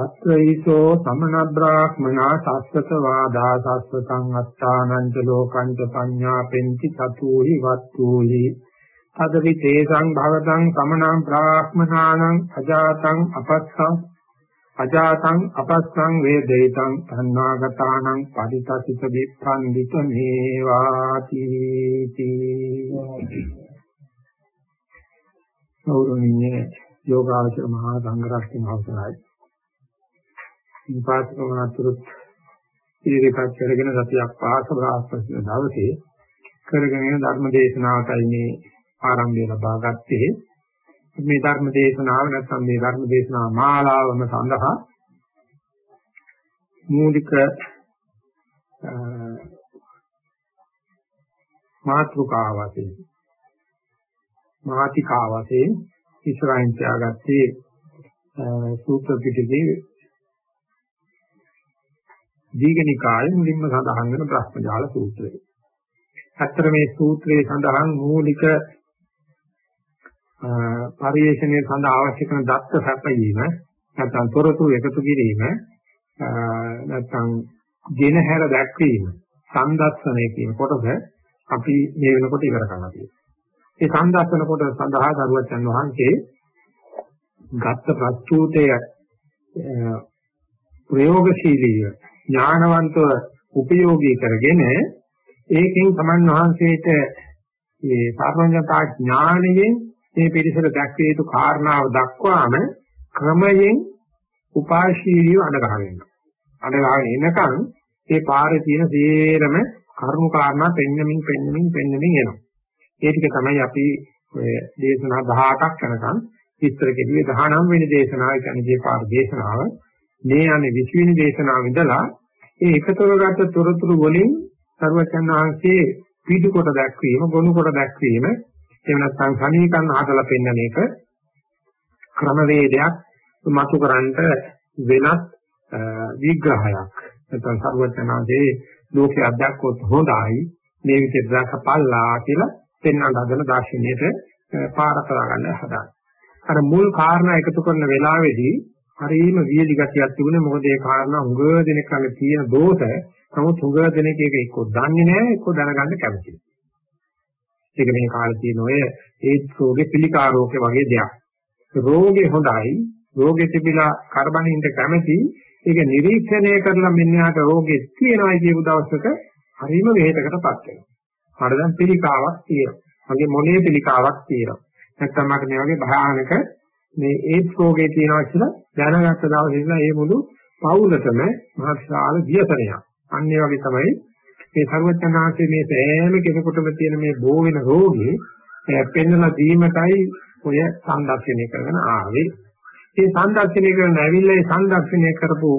තත්ත්වයිසෝ සමන බ්‍රාහ්මනා සස්සත වාදා සස්සතං අත්තානං ච ලෝකං ච පඤ්ඤාපෙන්ති චතුහි වත්තුහි. තදවි තේසං භවතං සමනං බ්‍රාහ්මනානං අජාතං අපස්සං අජාතං අපස්සං වේදේතං තණ්හාගතානං පරිතසිත විප්පන්දිත මේවාති ගෞරවණීය යෝගාචර මහා සංඝරත්නය අවසරයි. විපාක වනතුරුත් ඉදිරිපත් කරගෙන සතියක් පාස බ්‍රහස්පති දවසේ කරගෙන යන ධර්ම දේශනාවටයි මේ ආරම්භය ලබා ගත්තේ. මේ ධර්ම දේශනාව නැත්නම් මේ ධර්ම දේශනා මාලාවම සඳහා මූලික මාත්‍රිකාවතේ මාතිකාවතේ ඉස්සරහින් තියාගත්තේ සූත්‍ර පිටකේ දීඝනිකායේ මුලින්ම සඳහන් වෙන බ්‍රහ්මජාල සූත්‍රය. ඇත්තට මේ සූත්‍රයේ සඳහන් මූලික පරිේශණය සඳහා අවශ්‍ය කරන දත්ත සැපයීම නැත්නම් තොරතුරු එකතු කිරීම නැත්නම් දිනහැර දැක්වීම සම්දස්සනය කියන කොටස අපි මේ වෙනකොට ඉවර කරලා තියෙනවා. ඒ සම්දස්සන කොටස සඳහා දරුවචන් වහන්සේ ගත්ත ප්‍රස්තුතය ප්‍රයෝගශීලීව ඥානවන්තව උපයෝගී කරගෙන ඒකෙන් සමන් වහන්සේට මේ සාර්වඥතා ඥාණයෙන් මේ පිළිසර දැක්විය යුතු කාරණාව දක්වාම ක්‍රමයෙන් උපාශීලිය අඩගහ වෙනවා. අඩගහගෙන එනකන් ඒ පාරේ තියෙන සේරම කරුණු කාරණා පෙන්නමින් පෙන්නමින් පෙන්නමින් එනවා. ඒ ටික තමයි අපි ඔය දේශනා 18ක් යනකම් විස්තර කෙරුවේ 19 වෙනි දේශනාව කියන්නේ මේ පාර දේශනාව. මේ යන්නේ 20 වෙනි දේශනාව ඉඳලා ඒ එකතොරගත තොරතුරු වලින් සර්වචන් වහන්සේ පීඩු කොට දැක්වීම, ගොනු කොට දැක්වීම, එහෙම නැත්නම් සමීකරණ හදලා පෙන්වන එක ක්‍රමවේදයක් මතු කරන්නට වෙනත් විග්‍රහයක්. නැත්නම් සර්වචන් වහන්සේ ලෝකයේ අධ්‍යක්ෂකව හොඳයි මේ විදිහට දැකපල්ලා කියලා පෙන්වන්න හදන දාර්ශනිකයට පාර කරා ගන්න හදා. අර මුල් කාරණා එකතු කරන වෙලාවේදී හරිම වියලි ගතියක් තිබුණේ මොකද ඒ කාරණා උඟ දෙනෙක් ළඟ තියෙන දෝෂ නමුත් උඟ දෙනෙක් ඒක එක්ක දන්නේ නැහැ එක්ක දැනගන්න කැමතියි. ඒක මේ කාලේ තියෙන ඔය ඒඩ්ස් රෝගේ පිළිකා රෝගේ වගේ දෙයක්. රෝගේ හොඳයි රෝගේ තිබිලා කරබනින්ද කැමති ඒක නිරීක්ෂණය කරලා මෙන්න යාට රෝගේ තියෙනවා කියපු දවසක හරිම වේදකටපත් වෙනවා. මට දැන් පිළිකාවක් තියෙනවා. මගේ මොළයේ පිළිකාවක් තියෙනවා. නැත්නම් මට මේ වගේ භයානක මේ ඒඩ්ස් රෝගේ තියෙනවා කියලා දැනගත්ත දවසේ ඉඳලා ඒ මුළු පවුලටම මහත්ශාල වියසනයක්. අන්න ඒ වගේ තමයි මේ සර්වඥාන්සේ මේ සෑම කෙනෙකුටම තියෙන මේ බෝ වෙන රෝගේ පෙන්නලා දීමටයි ඔය සංදර්ශනය කරගෙන ආවේ. මේ සංදර්ශනය කරන ඇවිල්ලා ඒ සංදර්ශනය කරපු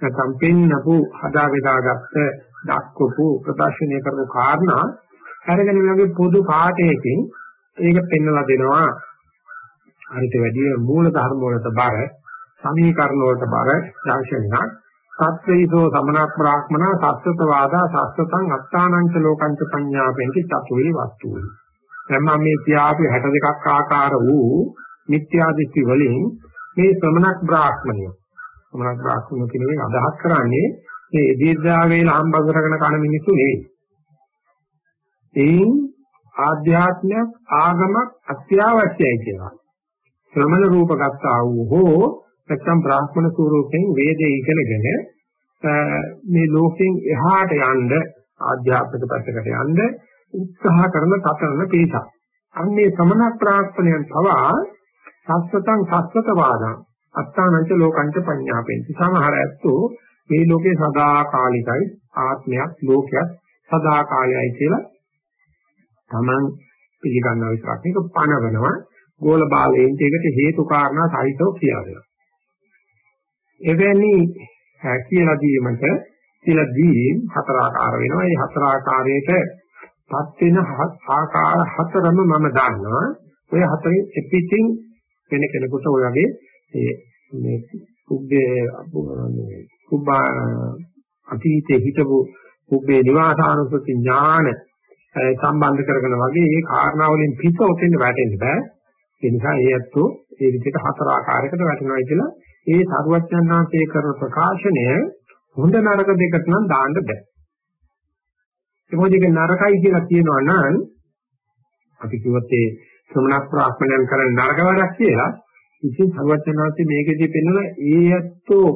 නැත්නම් පෙන්නපු හදා බෙදාගත්ත දක්වපු ප්‍රදර්ශනය කරපු කාරණා අරගෙන මේ පොදු පාඩයකින් ඒක පෙන්නලා දෙනවා හරිත වැඩි මූල ධර්ම වලට බර සමීකරණ වලට බර දර්ශනයක්. සත්වේසෝ සමන බ්‍රාහ්මනා සස්සත වාදා සස්සතං අත්තානං ච ලෝකං ච පඤ්ඤාපෙන්ති චතුරි වස්තුයි දැන් මම මේ කියාපු 62ක් ආකාර වූ මිත්‍යා දෘෂ්ටි වලින් මේ ශ්‍රමණක් බ්‍රාහ්මණය. ශ්‍රමණක් බ්‍රාහ්මණ කියන එක අදහස් කරන්නේ මේ දීර්ඝා වේල හම්බ කරගෙන කන මිනිස්සු නෙවෙයි. එයින් ආධ්‍යාත්මයක් ආගමක් අත්‍යවශ්‍යයි කියලා. ශ්‍රමණ රූප ගත්තා වූ හෝ නැත්නම් බ්‍රාහ්මණ ස්වරූපයෙන් වේදේ ඉගෙනගෙන මේ ලෝකෙන් එහාට යන්න ආධ්‍යාත්මික පැත්තකට යන්න උත්සාහ කරන තතරන පිටක්. අන්නේ සමන ප්‍රාර්ථනයන් පවා සස්සතං සස්සත වාදං අත්තානංච ලෝකංච පඤ්ඤාපෙන්ති. සමහර ඇත්තෝ මේ ලෝකේ සදාකාලිකයි ආත්මයක් ලෝකයක් සදාකාලයයි කියලා Taman පිළිගන්නවා විතරක් නෙක පණවනවා ගෝල බාලයෙන් ඒකට හේතු කාරණා සහිතව කියලා දෙනවා. එවැනි කියලා දීමට කියලා දීම් හතර ආකාර වෙනවා. මේ හතර ආකාරයට පත් වෙන ආකාර හතරම මම දන්නවා. ඔය හතරේ එපිටින් වෙන කෙනෙකුට ඔය වගේ මේ උබ්බේ මේ උබ්බා අතීතයේ හිටපු උබ්බේ නිවාසානුසති ඥාන සම්බන්ධ කරගෙන වගේ මේ කාරණා වලින් පිට ඔතෙන් වැටෙන්න බෑ. ඒ නිසා ඒ ඇත්තෝ ඒ විදිහට හතර ආකාරයකට වැටෙනවා කියලා ඒ සරුවච්චන්හන්සේ කරන ප්‍රකාශනය හොඳ නරක දෙකට නම් දාන්න බෑ. ඒ මොකද ඒක නරකයි කියලා කියනවා නම් අපි කිව්වොත් ඒ ශ්‍රමණ ප්‍රාඥයන් කරන නරක වැඩක් කියලා ඉතින් සරුවච්චන්හන්සේ මේකෙදී පෙන්වන ඒ ඇත්තෝ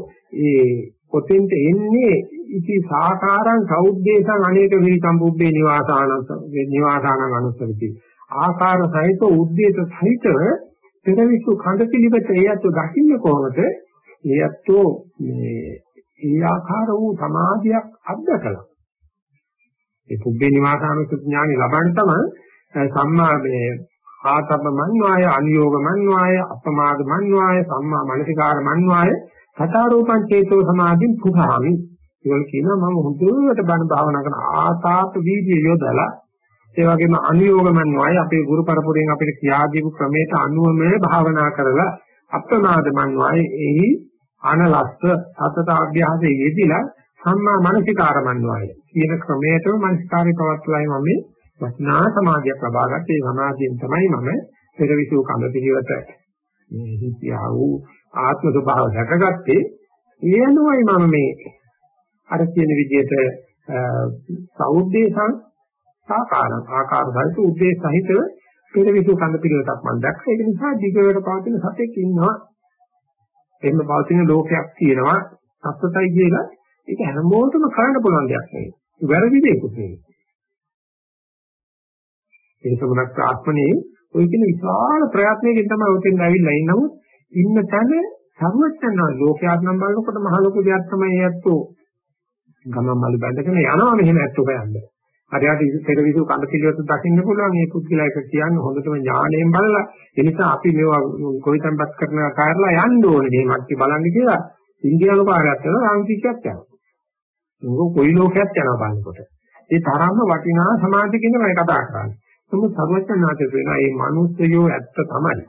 ඒ කොතෙන්ද එන්නේ ඉති සාකාරං සෞද්දේශං අනේක විරිතම් පුබ්බේ නිවාසාන නිවාසාන අනුස්සති ආකාර සහිත උද්දේශ සහිතව පෙරවිසු කඳ පිළිවෙත එයත් දකින්න කොහොමද එයත්ෝ මේ ඒ ආකාර වූ සමාධියක් අත්දකලා ඒ පුබ්බේ නිවාසානුස්සති ඥානෙ ලබන්න තමයි සම්මා මේ ආතප්ප මන්වාය අනියෝග මන්වාය අපමාද මන්වාය සම්මා මනසිකාර මන්වාය සතරෝපං චේතෝ සමාධින් පුහාමි. ඒවල කියනවා මම හොඳට බණ භාවනා කරන ආතාප වීර්ය යොදලා ඒ වගේම අනුയോഗමන්වයි අපේ ගුරු පරපුරෙන් අපිට කියා දීපු ක්‍රමයට අනුවම භාවනා කරලා අප්‍රමාදමන්වයි එහි අනලස්ස සතත අභ්‍යාසයේ යෙදিলা සම්මා මනසිකාරමන්වයි කියන ක්‍රමයටම මනසිකාරේ පවත්ලායි මම මේ වස්නා සමාධියක් ලබා ගත්තේ. ඒ සමාධියෙන් තමයි මම පෙරවිසු කඳ පිළිවෙත මේ හිතියා වූ ආත්ම ස්වභාව දැකගත්තේ. ඒ අනුවයි මම මේ අර කියන විදිහට සෞද්දේශං සාකාරං ආකාර සහිත උද්දේශ සහිතව පෙරවිසු කඳ පිළිවෙතක් මම දැක්කා. ඒක නිසා දිගට පවතින සතෙක් ඉන්නවා. එහෙම පවතින ලෝකයක් තියෙනවා. සත්‍යයි කියලා ඒක හැමෝටම කරන්න පුළුවන් දෙයක් නෙවෙයි. වැරදි දෙයක් නෙවෙයි ඒ සමුණක් ආත්මනේ ඔය කියන විශාල ප්‍රයත්නයකින් තමයි උතෙන් ඇවිල්ලා ඉන්නමුත් ඉන්න තැන සර්වඥා ලෝකයක් නම් බලනකොට මහ ලොකු දෙයක් තමයි ඇත්තෝ. ගමන් මල් බැඳගෙන යනවා මෙහෙම ඇත්තෝ හොයන්නේ. හරියට පෙරවිසු කඳ පිළිවෙත දකින්න පුළුවන් මේ පුද්ගලයා එක කියන්නේ හොඳටම ඥාණයෙන් බලලා ඒ නිසා අපි මේවා කොයිතම්පත් කරන කාර්යලා යන්න ඕනේ මේ මැටි බලන්න කියලා ඉන්දියානු කාර්යයක් කරනවා රාමකීක්ෂයක් යනවා. ඒක කොයි ලෝකයක් යනවා බලනකොට. ඒ තරම්ම වටිනා සමාජයකින් මම කතා කරන්නේ. නමුත් සර්වඥාන්සේ වෙන මේ මිනිස්සයෝ ඇත්ත තමයි.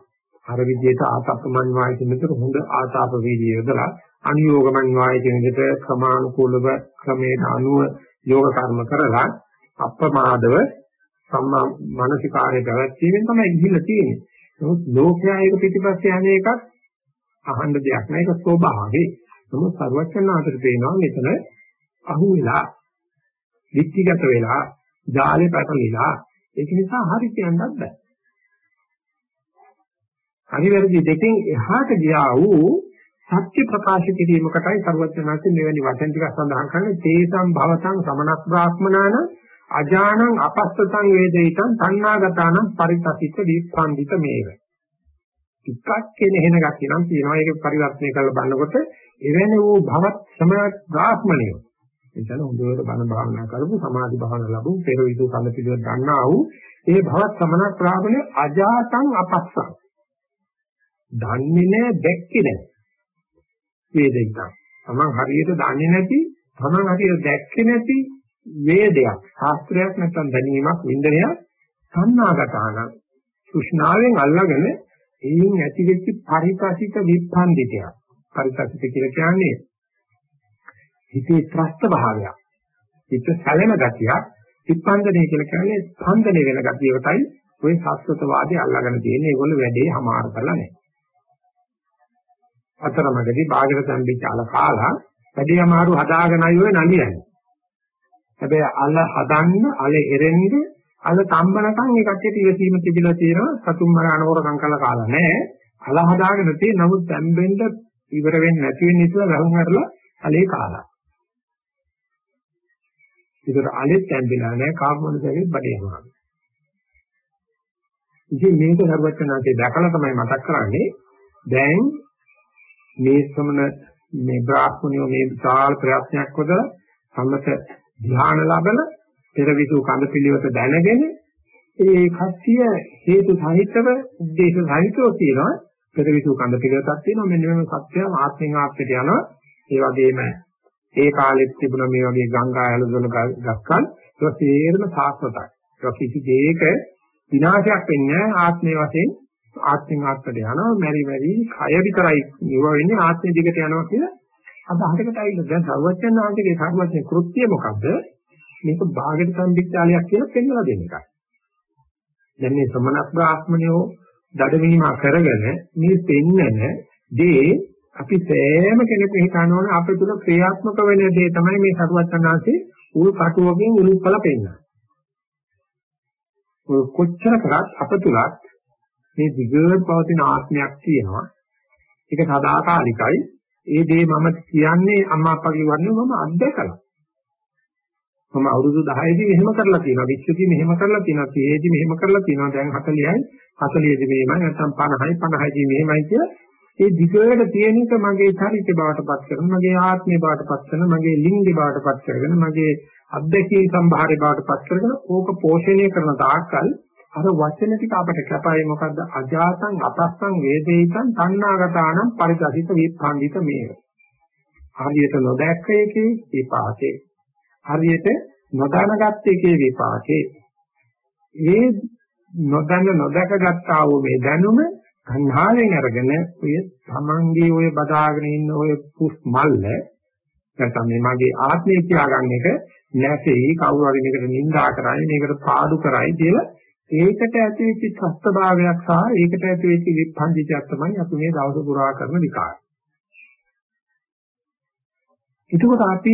අර විදිහට ආතප්පමන් වාය කියන විතර හොඳ ආතාප වීර්යය යොදලා අනියෝගමන් වාය කියන විදිහට ක්‍රමානුකූලව ක්‍රමයට අනුව යෝග කර්ම කරලා අප්‍රමාදව සම්මා මානසිකාරය පැවැත්වීමෙන් තමයි ගිහිල්ලා තියෙන්නේ. නමුත් ලෝකයා ඒක පිටිපස්සේ යන එකක් අහන්න දෙයක් නෑ ඒක ස්වභාවයි. නමුත් සර්වඥාන්තර පේනවා මෙතන අහු වෙලා, විච්චිගත වෙලා, ජාලේ පැටලිලා ඒක නිසා හරි කියන්නත් බෑ. අනිවැරදි දෙකෙන් එහාට ගියා වූ සත්‍ය ප්‍රකාශ කිරීමකටයි සර්වඥාන්සේ මෙවැනි වචන ටික සඳහන් කරන්නේ තේසම් භවතං සමනක් බ්‍රාහ්මනාන අජානං අපස්සතං වේදිතං තණ්හාගතානං පරිතසිත දීප්පන්දිත මේව. ටිකක් කෙන එහෙන ගැටි නම් කියනවා ඒක පරිවර්තනය කරලා බලනකොට එවැනි වූ භවත් සමනක් බ්‍රාහ්මණයෝ එතන හොඳට බණ භාවනා කරපු සමාධි භාවනා ලැබු පෙර විදු කල පිළිවෙල ගන්නා වූ ඒ භවත් සමනක් බ්‍රාහ්මණය අජාතං අපස්සං දන්නේ නැහැ දැක්කේ නැහැ. වේදිකක්. තමන් හරියට දන්නේ නැති, තමන් හරියට දැක්කේ නැති වේදයක්, ශාස්ත්‍රයක් නැත්නම් දැනීමක්, වින්දනයක් සන්නාගතාන. සුෂ්ණාවෙන් අල්ලාගෙන එයින් ඇතිවෙච්ච පරිපාසිත විප්පන්දිතයක්. පරිපාසිත කියලා කියන්නේ හිතේ ත්‍රස්ත භාවයක්. හිත සැලෙන ගතියක්. විප්පන්දනය කියලා කියන්නේ ස්පන්දනය වෙන ගතියකටයි ওই ශාස්ත්‍රවාදී අල්ලාගෙන තියෙන්නේ. ඒගොල්ලෝ වැඩේ හමාර කරලා නැහැ. අතරමඟදී බාගට තැම්බිච්ච අල කාලා වැඩි අමාරු හදාගෙනයි ඔය නලියන්නේ. හැබැයි අල හදන්න අල එරෙන්න අල තම්බනකම් ඒ කට්ටියට ඉවසීම තිබිලා තියෙනවා සතුම් මර අනවරකම් කළා කාලා නෑ. අල හදාගෙන තියෙන නමුත් තැම්බෙන්න ඉවර වෙන්නේ නැති වෙන නිසා වැහුම් හරලා අලේ කාලා. ඒකට අලෙත් ඇඹිලා නැහැ කාබෝන දැවෙත් බඩේ යනවා. ඉතින් මේක සර්වඥාන්සේ දැකලා තමයි මතක් කරන්නේ දැන් මේ ශ්‍රමණ මේ බ්‍රාහ්මණයෝ මේ විශාල ප්‍රයත්නයක් වදලා සම්මත ධ්‍යාන ලබන පෙරවිසු කඳ පිළිවෙත දැනගෙන ඒ කස්සිය හේතු සහිතව උද්දේශ සහිතව කියනවා පෙරවිසු කඳ පිළිවෙතක් තියෙනවා. මෙන්න මේ සත්‍ය ආත්මෙන් ආත්මයට යනවා. ඒ වගේම ඒ කාලෙත් තිබුණ මේ වගේ ගංගා ඇලදොල ගස්කන්. ඒක තේරම සාස්වතයි. ඒක කිසි දෙයක විනාශයක් වෙන්නේ ආත්මයේ වශයෙන් ආත්මෙන් ආත්මයට යනවා. මෙරි මෙරි කය විතරයි ඉව වෙන්නේ. ආත්මෙ දිගට යනවා කියලා අදහසකට ඇවිල්ලා දැන් සර්වඥාන් වහන්සේගේ සර්වඥ කෘත්‍යය මොකද්ද මේක භාගයට සම්පිච්චාලයක් කියලා පෙන්වලා දෙන එකයි දැන් මේ ශ්‍රමණ බ්‍රාහ්මණයෝ දඩවීම කරගෙන මේ පෙන්නන දේ අපි සෑම කෙනෙකු හිතනවනේ අපේ තුල ක්‍රියාත්මක වෙන දේ තමයි මේ සරුවචනාංශේ උල් කටුවකින් උලුප්පල පෙන්නන. ඔය කොච්චර කරත් අප තුලත් මේ දිගට පවතින ආත්මයක් තියෙනවා. ඒක සදාකාලිකයි. ඒ දේ මම කියන්නේ අම්මා අප්පගේ වර්ණය මම අත්දැකලා. මම අවුරුදු 10 දී මෙහෙම කරලා තියෙනවා. 20 දී මෙහෙම කරලා තියෙනවා. 30 දී මෙහෙම කරලා තියෙනවා. දැන් 40යි 40 දී මෙහෙමයි. නැත්නම් 50යි 50යි දී මෙහෙමයි කියලා. ඒ දිගට තියෙන එක මගේ චරිත බවට පත් කරන මගේ ආත්මය බවට පත් කරන මගේ ලිංගය බවට පත් කරගෙන මගේ අධ්‍යක්ෂී සම්භාරය බවට පත් කරගෙන ඕක පෝෂණය කරන තාක්කල් අර වචන ටික අපිට කැපයි. මොකද්ද? අජාතං අපස්සං වේදේතං තණ්හාගතානම් පරිචිත විප්ඛණ්ඩිත මේව. හරියට නොදැක්ක එකේ විපාකේ. හරියට නොදැනගත් එකේ විපාකේ. ඒ නොදැන නොදකගත්තා වූ මේ දැනුම සංහාවෙන් අරගෙන ඔය තමන්ගේ ඔය බදාගෙන ඉන්න ඔය පුස් මල්ල නැත්නම් මේ මගේ ආත්මය කියාගන්න එක නැසෙයි කවුරු හරි මේකට නිඳා කරයි මේකට පාඩු කරයි කියලා ඒකට ඇතිවෙච්ච සත්‍යභාවයක් සහ ඒකට ඇතිවෙච්ච විපංචිතයක් තමයි අපි මේ දවස පුරා කරන විකාරය. එතකොට අපි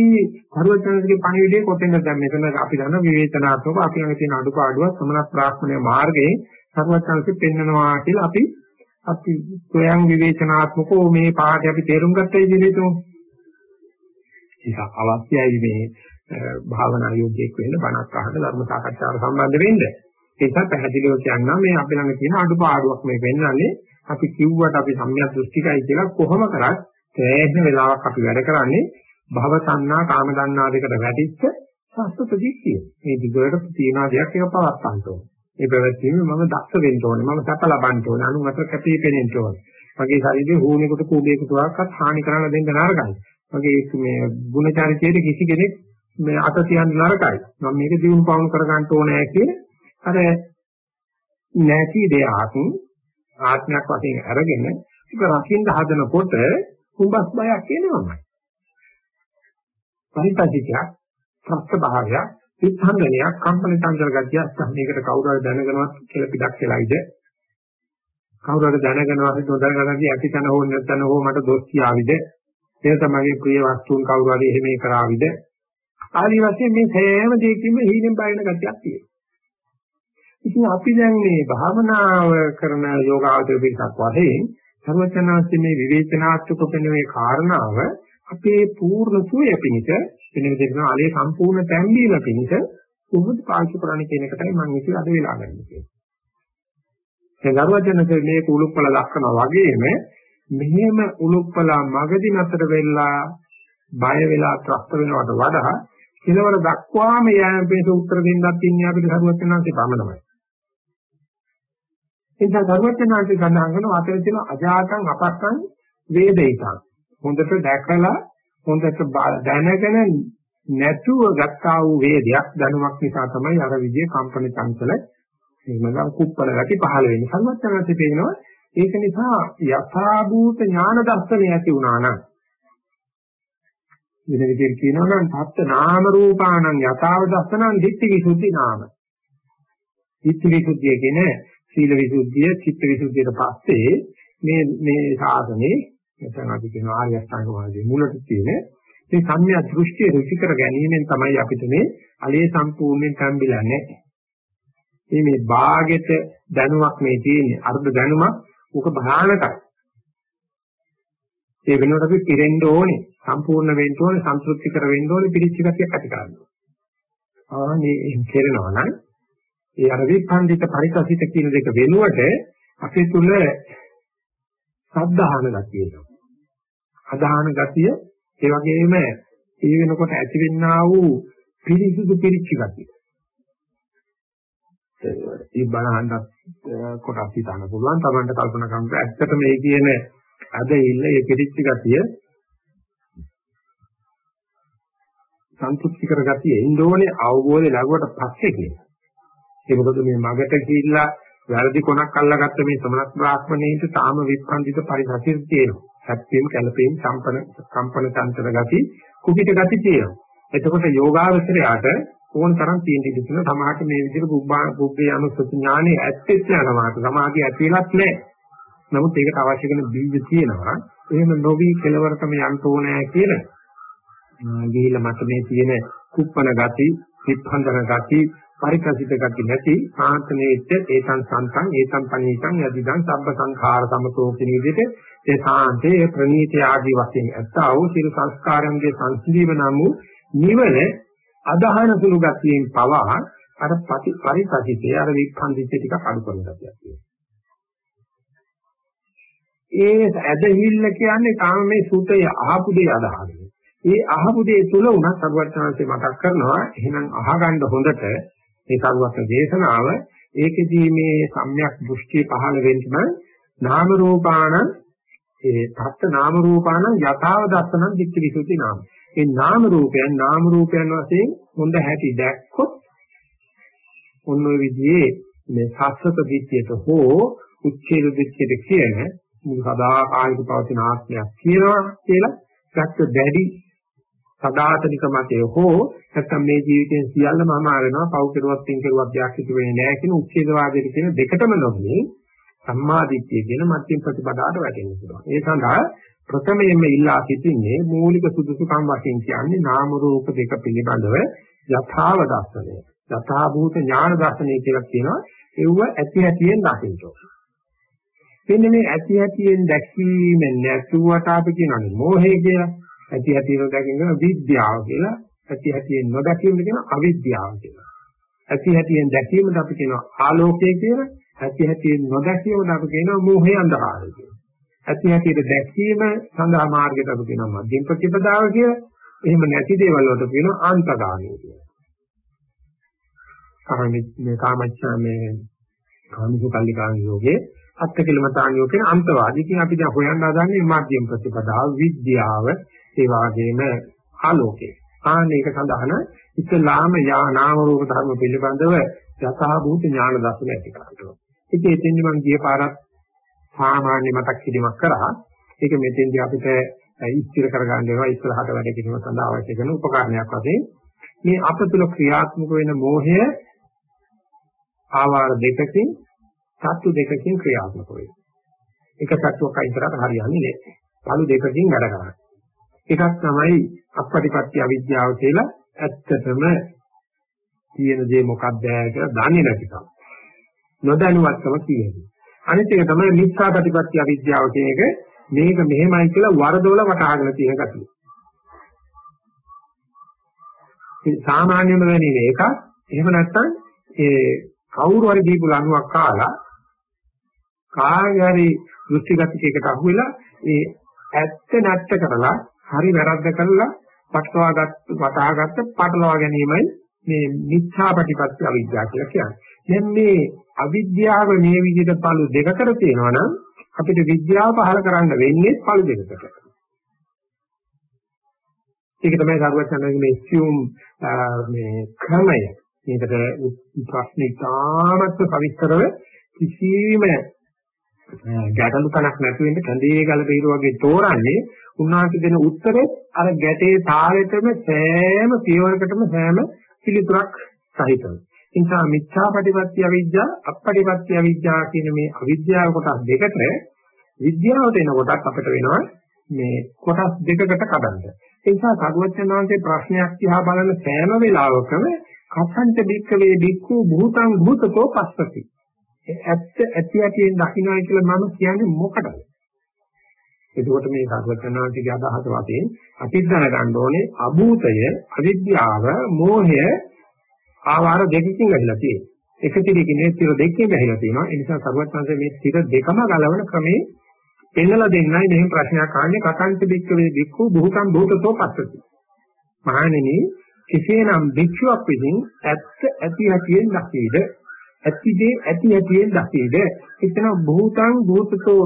පරිවර්තනයේ පණිවිඩයේ කොතෙන්ද දැන් මෙතන අපි දන්න විවේචනාත්මක අපි ළඟ තියෙන අඩුපාඩුවක් සමනක් ප්‍රාඥය මාර්ගයේ සර්වඥාන්සේ පෙන්නනවා කියලා අපි අපි ස්වයං විවේචනාත්මකව මේ පාඩය අපි තේරුම් ගත්තයි විදිහටම ඒක අවශ්‍යයි මේ භාවනා යෝග්‍යයක් වෙන්න බණක් අහන්න ධර්ම සාකච්ඡාවට සම්බන්ධ වෙන්න. ඒක පැහැදිලිව කියන්නම් මේ අපි ළඟ තියෙන අඩුපාඩුවක් මේ වෙන්නන්නේ අපි කිව්වට අපි සම්‍යක් දෘෂ්ටිකයි කියලා කොහොම කරත් තෑහෙන වෙලාවක් අපි වැඩ කරන්නේ භව සංනා කාම දන්නා දෙකට වැටිච්ච සස්ත දික්තිය. මේ දිගට තියෙන දෙයක් ඒක පවත්තන්ට ඕනේ. මේ පැවැත්මේ මම දක්ෂ වෙන්න ඕනේ. මම සැප ලබන්න ඕනේ. අනුන් අතර කැපී පෙනෙන්න ඕනේ. මගේ ශරීරයේ හෝනෙකට කූඩේකට වක්වත් හානි කරන්න දෙන්න නරකයි. මගේ මේ ගුණ චරිතයේ කිසි කෙනෙක් මේ අත තියන්න නරකයි. මම මේක දිනු පවුණු කර ගන්න ඕනේ කියන අර නැති දෙයක් ආත්මයක් වශයෙන් අරගෙන ඒක රකින්න හදනකොට කුඹස් බයක් එනවමයි. පරිපදිකයක් ප්‍රස්ත භාවයක් විස්හංගනයක් කම්පන චංචල ගතිය මේකට කවුරු හරි දැනගෙනවත් කියලා පිටක් කියලායිද කවුරු හරි දැනගෙනවත් නොදැනගෙනදී ඇති තන හෝ නැත්නම් හෝ මට දොස් කියාවිද ඒ තමයි ප්‍රිය වස්තුන් කවුරු හරි එහෙම කරාවිද? ආදි වශයෙන් මේ සෑම දෙයකින්ම හීනෙන් බයින ගතියක් තියෙනවා. ඉතින් අපි දැන් මේ භාවනාව කරන යෝගාවචර පිටක් වශයෙන් සර්වචනාස්ති මේ විවේචනාත්මක වෙන මේ කාරණාව අපේ පූර්ණ සුවය පිණිස වෙන විදිහට කියන අලේ සම්පූර්ණ තැම්බීම පිණිස කොහොමද පාවිච්චි කරන්නේ කියන එකටයි මම ඉතින් අද වෙලා ගන්න කියන්නේ. දැන් ගරුවචනක මේ උලුප්පල දක්වනා වගේම මෙහෙම උලුප්පලා මගදී නතර වෙලා බය වෙලා ත්‍රස්ත වෙනවට වඩා කෙලවර දක්වාම යෑම පිණිස උත්තර දෙන්නත් ඉන්නේ අපිට සරුවචනාංශේ පමණයි. එනිසා සරුවචනාංශේ සඳහන් කරන අතර තියෙන අජාතං අපස්සං වේදිතං හොඳට දැකලා හොඳට දැනගෙන නැතුව ගත්තා වූ වේදයක් දැනුමක් නිසා තමයි අර විදිය කම්පන චංචල එහෙමනම් කුප්පල ගැටි පහළ වෙන්නේ. සම්මතනන්සේ පේනවා ඒක නිසා යථාභූත ඥාන දර්ශනය ඇති වුණා නම් වෙන විදිහට කියනවා නම් තත්ත නාම රූපාණං යථාව දර්ශනං දිට්ඨි විසුද්ධි නාම. දිට්ඨි විසුද්ධිය කියන්නේ සීල විසුද්ධිය, චිත්ත විසුද්ධියට පස්සේ මේ මේ සාසනේ නැත්නම් අපි කියන ආර්ය අෂ්ටාංග මාර්ගයේ මුලට තියෙන මේ සම්‍යක් දෘෂ්ටිය රුචි කර ගැනීමෙන් තමයි අපිට මේ allele සම්පූර්ණයෙන් තැම්බිලා නැහැ. මේ මේ භාගෙට දැනුමක් මේ තියෙන්නේ අර්ධ දැනුමක් උක භයානකයි. ඒ වෙනුවට අපි පිරෙන්න ඕනේ, සම්පූර්ණ වෙන්න ඕනේ, සන්තුෂ්ටි කර වෙන්න ඕනේ, පිළිච්ච ගතියක් ඇති කරගන්න ඕනේ. ආනේ එහෙම කරනවා නම් ඒ අර විපන්දිත පරිකසිත කියන දෙක වෙනුවට අපේ තුල සද්ධාහන ගතිය එනවා. අදහන ගතිය ඒ වගේම ඒ වෙනකොට ඇතිවෙනා වූ පිරිසිදු පිරිච්ච ගතිය. ඒ බලහන්න කොටස් හිතන්න පුළුවන්. Tamanට කල්පනා කරන්න ඇත්තට මේ කියන අද ඉන්න ඒ පිරිච්ච ගතිය සන්තුෂ්ටි කර ගතිය එන්න ඕනේ අවබෝධය ලැබුවට පස්සේ කියලා. ඒ මොකද මේ මගට ගිහිල්ලා වැරදි කොනක් අල්ලගත්ත මේ සමනස් බ්‍රාහ්මණයින්ට තාම විප්‍රන්දිත පරිසතිය තියෙනවා. සත්‍යයෙන් කැළපෙන් සම්පන කම්පන චංචල ගති කුපිත ගති තියෙනවා. එතකොට යෝගාවචරයට ඕන තරම් තියෙන ඉඳි තියෙන සමාහට මේ විදිහට බුබ්බා බුබ්බේ අනුසති ඥානෙ ඇත්තෙත් නෑ සමාහට. සමාධිය ඇතිලත් නෑ. නමුත් ඒකට අවශ්‍ය කරන බීජ තියෙනවා. එහෙම නොවි කෙලවරටම යන්න ඕනෑ කියන ගිහිල්ලා මට මේ තියෙන කුප්පන ගති, විප්පන්දන ගති, පරිකසිත ගති නැති සාන්තනේච්ච ඒතං සන්තං ඒතං පනීතං යදිදං සබ්බ සංඛාර සමතෝ කියන විදිහට ඒ සාන්තේ ප්‍රණීත ආදී වශයෙන් ඇත්තා වූ සියලු සංස්කාරයන්ගේ සංසිඳීම නම් වූ නිවන අදහන සුළු ගතියෙන් පවා අර පටි පරිකසිතේ අර විපන්දිත ටික අඩු කරන ගතියක් තියෙනවා. ඒ ඇදහිල්ල කියන්නේ තාම මේ සූතය අහපු දේ අදහන්නේ. ඒ අහපු දේ තුල උනත් සර්වඥාන්සේ මතක් කරනවා එහෙනම් අහගන්න හොඳට මේ කරුවත් දේශනාව ඒකෙදී මේ සම්‍යක් දෘෂ්ටි පහළ වෙන්නම නාම රූපාණ ඒ තත්ත නාම රූපාණ යථාව දස්සනං දික්ක විසුති නාම. ඒ නාම රූපයන් නාම රූපයන් වශයෙන් හොඳ හැටි දැක්කොත් ඔන්න ඔය විදිහේ මේ සස්සත දිට්ඨියට හෝ උච්ඡේද දිට්ඨියට කියන මුළු සදාකාලික පවතින ආත්මයක් කියනවා කියලා ගත්ත දැඩි සදාතනික මතය හෝ නැත්නම් මේ ජීවිතයෙන් සියල්ලම අමා වෙනවා පව් කෙරුවත් පින් කෙරුවත් දෙයක් සිදු වෙන්නේ නැහැ කියන උච්ඡේදවාදයට කියන දෙකටම නොමිනේ සම්මාදිට්ඨිය කියන මධ්‍යම ප්‍රතිපදාවට වැටෙන්න පුළුවන්. ඒ සඳහා ප්‍රථමයෙන්ම ඉල්ලා සිටින්නේ මූලික සුදුසුකම් වශයෙන් කියන්නේ නාම රූප දෙක පිළිබඳව යථාව දර්ශනය. යථා භූත ඥාන දර්ශනය කියලා කියනවා. ඒව ඇති හැටියෙන් දකින්න ඕනේ. මෙන්න මේ ඇති හැටියෙන් දැක්වීම නැතුවට අපි කියනවානේ මෝහය කියලා. ඇති හැටියෙන් දැකින්න විද්‍යාව කියලා. ඇති හැටියෙන් නොදැකීම කියන අවිද්‍යාව කියලා. ඇති හැටියෙන් දැකීමද අපි කියනවා ආලෝකය කියලා. ඇති හැටියෙන් නොදැකීමද අපි කියනවා මෝහය අන්ධකාරය කියලා. ඇති හැටියට දැකීම සඳහා මාර්ගයට අපි කියනවා මධ්‍යම ප්‍රතිපදාව කියලා. එහෙම නැති දේවල් වලට කියනවා අන්තගාමී කියලා. කාමී කාමච්ඡා මේ කාමික කල්ලිකාන් යෝගේ අත්කලමතාන් යෝගේ අන්තවාදී කියන අපි දැන් හොයන්න හදන්නේ මධ්‍යම ප්‍රතිපදාව විද්‍යාව ඒ වගේම ආලෝකය. ආනේක සඳහන ඉස්ලාම යා නාම රූප ධර්ම පිළිබඳව යථා භූත ඥාන දර්ශන ඇති කරගන්නවා. ඉතින් එතෙන්දි මම ගිය පාරක් සාමාන්‍ය මතක් කිරීමක් කරා. ඒක මෙතෙන්දි අපිට ඉස්තිර කරගන්න වෙනවා ඉස්සරහට වැඩ කිරීම සඳහා අවශ්‍ය කරන උපකරණයක් වශයෙන්. මේ අප තුළ ක්‍රියාත්මක වෙන මෝහය ආවාර දෙකකින් සත්තු දෙකකින් ක්‍රියාත්මක වෙනවා. එක සත්තුවක් අයින් කරාට හරියන්නේ නැහැ. පළු දෙකකින් වැඩ කරන්නේ. එකක් තමයි අපපටිපත්‍ය අවිද්‍යාව කියලා ඇත්තටම තියෙන දේ මොකක්ද කියලා දන්නේ නැතිකම. නොදැනුවත්කම කියන්නේ. අනිත් එක තමයි මිත්‍යාපටිපත්‍ය අවිද්‍යාව කියන එක මේක මෙහෙමයි කියලා වරදොල වටහාගෙන තියෙන ගතිය. සාමාන්‍යම වෙන්නේ මේක. එහෙම නැත්නම් ඒ කවුරු හරි දීපු ලණුවක් කාලා කාය හරි දෘෂ්ටිගතිකයකට අහුවෙලා ඒ ඇත්ත නැත්ත කරලා හරි වැරද්ද කරලා පටලවාගත් වටහාගත්ත පටලවා ගැනීමයි මේ මිත්‍යාපටිපත්‍ය අවිද්‍යාව කියලා කියන්නේ. දැන් මේ අවිද්‍යාව මේ විදිහට පළු දෙකකට තියෙනවා නම් අපිට විද්‍යාව පහල කරන්න වෙන්නේ පළු දෙකකට. ඒක තමයි සර්වඥාගේ මේ සියුම් මේ ක්‍රමය. මේකට ප්‍රශ්න ඉතාමත් පවිස්තරව කිසිම ගැටලු තනක් නැති වෙන්න කඳේ ගල බීර වගේ තෝරන්නේ උන්වහන්සේ දෙන උත්තරේ අර ගැටේ තාලෙටම සෑම පියවරකටම සෑම පිළිතුරක් සහිතයි. ඒ නිසා මිච්ඡාපටිපත්‍ය අවිජ්ජා අපපටිපත්‍ය අවිජ්ජා කියන මේ අවිද්‍යාව කොටස් දෙකට විද්‍යාවට එන කොටස් අපිට වෙනවා මේ කොටස් දෙකකට කඩන්න. ඒ නිසා සරුවචනාංශේ ප්‍රශ්නයක් දිහා බලන සෑම වෙලාවකම කසංච බික්කවේ බික්කු භූතං භූතකෝ පස්සති. ඇත්ත ඇති ඇතිෙන් දකින්නයි කියලා මම කියන්නේ මොකටද? එතකොට මේ සර්වඥාන්තිගේ අදහස වශයෙන් අපි දැනගන්න ඕනේ අභූතය, අවිද්‍යාව, මෝහය ආවාර දෙකකින් ඇහිලා තියෙනවා. එක තිරකින් නේ තිර දෙකකින් ඇහිලා තියෙනවා. ඒ නිසා සරුවත්වංශ මේ තිර දෙකම ගලවන ක්‍රමේ පෙන්නලා දෙන්නයි මෙහෙම ප්‍රශ්නයක් අහන්නේ කතන්ත බික්කවේ බික්කු බුහතම් බුහතතෝ පස්සති. මහණෙනි කෙසේනම් භික්ෂුවක් විසින් ඇත්ත ඇති හැටියෙන් දකීද ඇතිදේ ඇති හැටියෙන් දකීද එතන භූතං භූතතෝ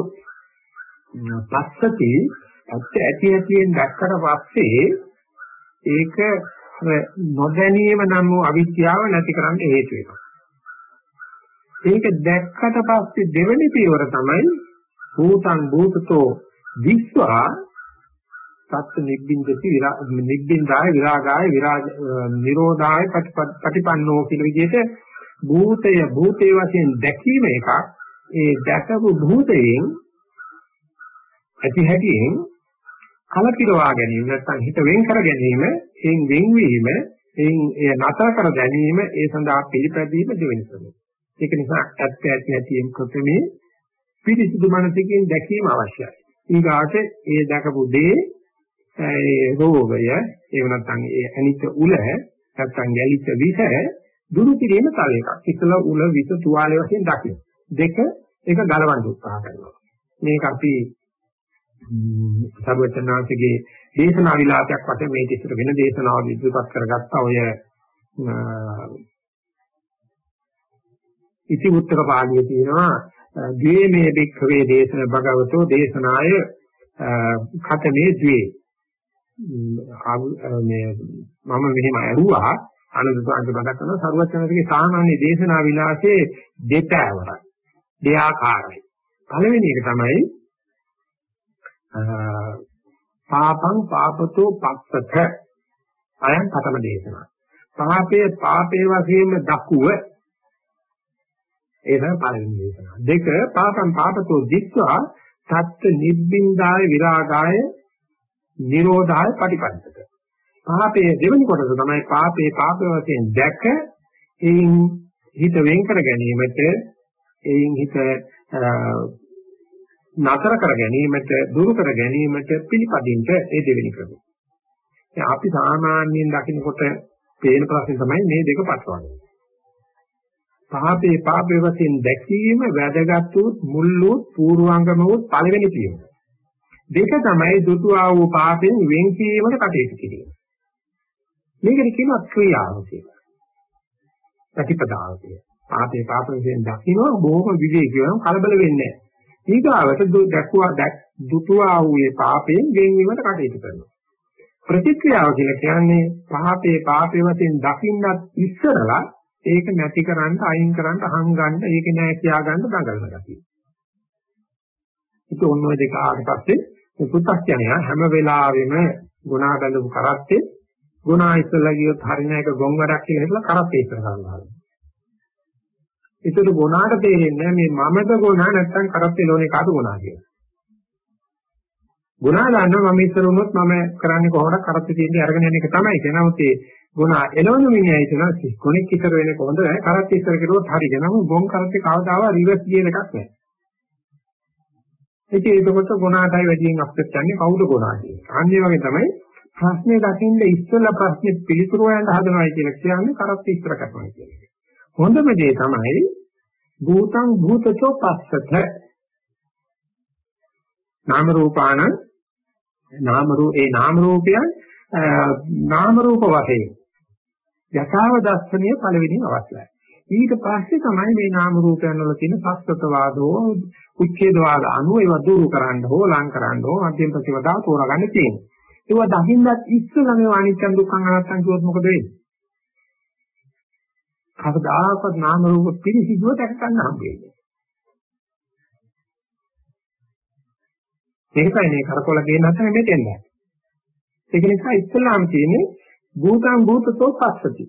පස්සති ඇත්ත ඇති හැටියෙන් දැක්කට පස්සේ ඒක නොදැනීම නම් වූ අවිද්‍යාව නැති කරන්න හේතු වෙනවා. ඒක දැක්කට පස්සේ දෙවෙනි පියවර තමයි භූතං භූතතෝ විස්වා සත්‍ය නිබ්බින්දති නිබ්බින්දාය විරාගාය විරාජ නිරෝධාය ප්‍රතිපන්නෝ කියන විදිහට භූතය භූතේ වශයෙන් දැකීම එකක් ඒ දැකපු භූතයෙන් ඇති හැටියෙන් කලකිරවා ගැනීම නැත්නම් හිත වෙන් කර ගැනීම එයින් වෙන්වීම එයින් එය නතර කර ගැනීම ඒ සඳහා පිළිපැදීම දෙවෙනි ක්‍රමය. ඒක නිසා ඇත්ත ඇති හැටියෙන් ප්‍රථමේ පිරිසිදු මනසකින් දැකීම අවශ්‍යයි. ඊගාට ඒ දැකපු දේ ඒ රෝගය එහෙම නැත්නම් ඒ අනිත් උල නැත්නම් ගැලිච්ච විෂ දුරු කිරීම තව එකක්. ඉතල උල විෂ තුවාලය වශයෙන් දකින්න. දෙක ඒක ගලවන්න උත්සාහ කරනවා. මේක අපි සර්වචනාංශගේ දේශනා විලාසයක් වශයෙන් මේ ඉස්සර වෙන දේශනාවල් ඉදිරිපත් කරගත්තා. ඔය ඉති උත්තර පාළියේ තියෙනවා. ද්වේමේ බික්ඛවේ දේශන භගවතෝ දේශනාය ඛතමේ ද්වේ. මේ මම මෙහෙම ඇරුවා අනුදුපාන්ත බඩ කරන සරුවචනගේ සාමාන්‍ය දේශනා විලාසයේ දෙපෑවරයි. දෙආකාරයි. පළවෙනි එක තමයි පාපං පාපතෝ පස්සත අයන් පතම දේශනා පාපයේ පාපේ වශයෙන්ම දකුව ඒ තමයි පළවෙනි දේශනාව. දෙක පාපං පාපතෝ දිස්වා සත්‍ය නිබ්බින්දාය විරාගාය නිරෝධාය පටිපන්නක. පාපයේ දෙවෙනි කොටස තමයි පාපේ පාපය වශයෙන් දැක එයින් හිත වෙන් කර ගැනීමට එයින් හිත නතර කර ගැනීමට දුරු කර ගැනීමට පිළිපදින්ට ඒ දෙවෙනි ක්‍රමය. දැන් අපි සාමාන්‍යයෙන් දකින්නකොට පේන ප්‍රශ්නේ තමයි මේ දෙක පටලවන්නේ. පාපේ පාපේ වශයෙන් දැකීම වැදගත් වූ මුල් වූ පූර්වාංගම වූ පළවෙනි පියවර. දෙක තමයි දුටුවා වූ පාපෙන් වෙන් කිරීමට කටයුතු කිරීම. මේකට කියනවා ක්‍රියාව කියලා. ප්‍රතිපදාව කියලා. පාපේ පාප වශයෙන් දකින්න බොහොම විවේකීව කලබල වෙන්නේ නැහැ. ඊගාවට දැක්ුවා දුටුවා වූ ඒ පාපයෙන් වෙන් වීමට කටයුතු කරනවා. ප්‍රතික්‍රියාව කියලා කියන්නේ පාපේ පාපේ වශයෙන් දකින්නත් ඉස්සරලා ඒක නැති කරන්න අයින් කරන්න අහංගන්න ඒක නෑ කියාගන්න දඟලන ගතිය. ඒක ඔන්න ඔය දෙක ආවට පස්සේ මේ පුත්තක්ඥය හැම වෙලාවෙම ගුණා බඳපු කරත්තේ ගුණා ඉස්සලා ගියොත් හරින එක ගොන් වැඩක් කියලා හිතලා කරත්තේ ඉස්සර ගන්නවා. ඒකට ගුණාට තේරෙන්නේ මේ මමද ගුණා නැත්නම් කරත්තේ ලෝනේ කාට ගුණා කියලා. ගුණා ගන්නවා මම ඉස්සර වුණොත් මම කරන්නේ කොහොමද? කරත්තේ තියෙන්නේ අරගෙන යන එක තමයි. ඒ නමුත් ඒ ගුණ එළවණු මිනිහා හිතනවා කොනෙක් ඉතර වෙන්නේ කොහොමද? කරත් ඉතර කෙරුවොත් හරිද නම බොන් කරත් කවදාවත් රිවර්ස් කියන එකක් නැහැ. ඒක ඒකකොට ගුණාටයි වැඩියෙන් අප්සෙට් යන්නේ කවුද ගුණා කියන්නේ? අන්නේ වගේ තමයි ප්‍රශ්නේ දකින්න ඉස්සෙල්ලා ප්‍රශ්නේ පිළිතුරු හොයන්න හදනවා කියලා කියන්නේ කරත් ඉතර කරනවා කියන්නේ හොඳම දේ තමයි භූතං භූතචෝ පස්සත නාම රූපාන නාම රූප ඒ නාම රූපයන් නාම රූප වශයෙන් යථාව දර්ශනය පළවෙනිම අවශ්‍යයි. ඊට පස්සේ තමයි මේ නාම රූපයන් වල තියෙන සත්‍යතවාදෝ උච්ඡේදවාද අනුව ඒවා දුරු කරන්න හෝ ලං කරන්න හෝ මධ්‍යම ප්‍රතිවදාව තෝරගන්න තියෙනවා. ඒවා දකින්නත් ඉස්සෙල්ලා මේ අනිත්‍ය දුක්ඛ අනාත්ම කියොත් මොකද වෙන්නේ? කවදාකවත් නාම රූප පිළිසිදුව දැක ගන්න හම්බෙන්නේ. ඒකයි මේ කරකොල කියන හතර මෙතෙන්ද. ඒක නිසා ඉස්සෙල්ලාම තියෙන්නේ භූතං භූතතෝ පස්සති.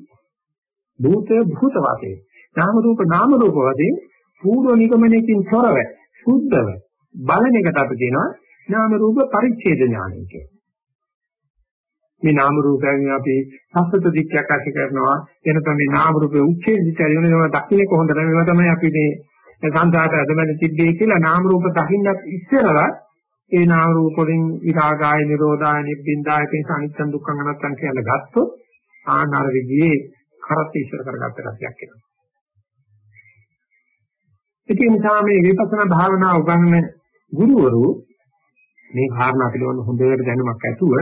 භූතය භූත වාසේ. නාම රූප නාම රූප වශයෙන් පූර්ව නිගමනයකින් තොරව සුද්ධව බලන එකට අපි කියනවා නාම රූප පරිච්ඡේද ඥානය කියලා. මේ නාම රූපයන් අපි සස්සත දික්කයක් ඇති කරනවා එනතම මේ නාම රූපේ උච්ඡේදිත වෙනවා දකින්නේ කොහොමද මේවා තමයි අපි මේ සංසාරට අදමැද තිබ්බේ කියලා නාම රූප දකින්නත් ඉස්සරලා ඒ නාම රූප වලින් විරාගාය නිරෝධාය නිබ්බින්දාය කියන අනිත්‍ය දුක්ඛ අනාත්ම කියලා ගත්තොත් ආනාර විදිහේ කරත් ඉස්සර කරගත්ත කතියක් එනවා. ඒ නිසා මේ විපස්සනා භාවනා උගන්වන ගුරුවරු මේ කාරණා පිළිබඳ හොඳට දැනුමක් ඇතුව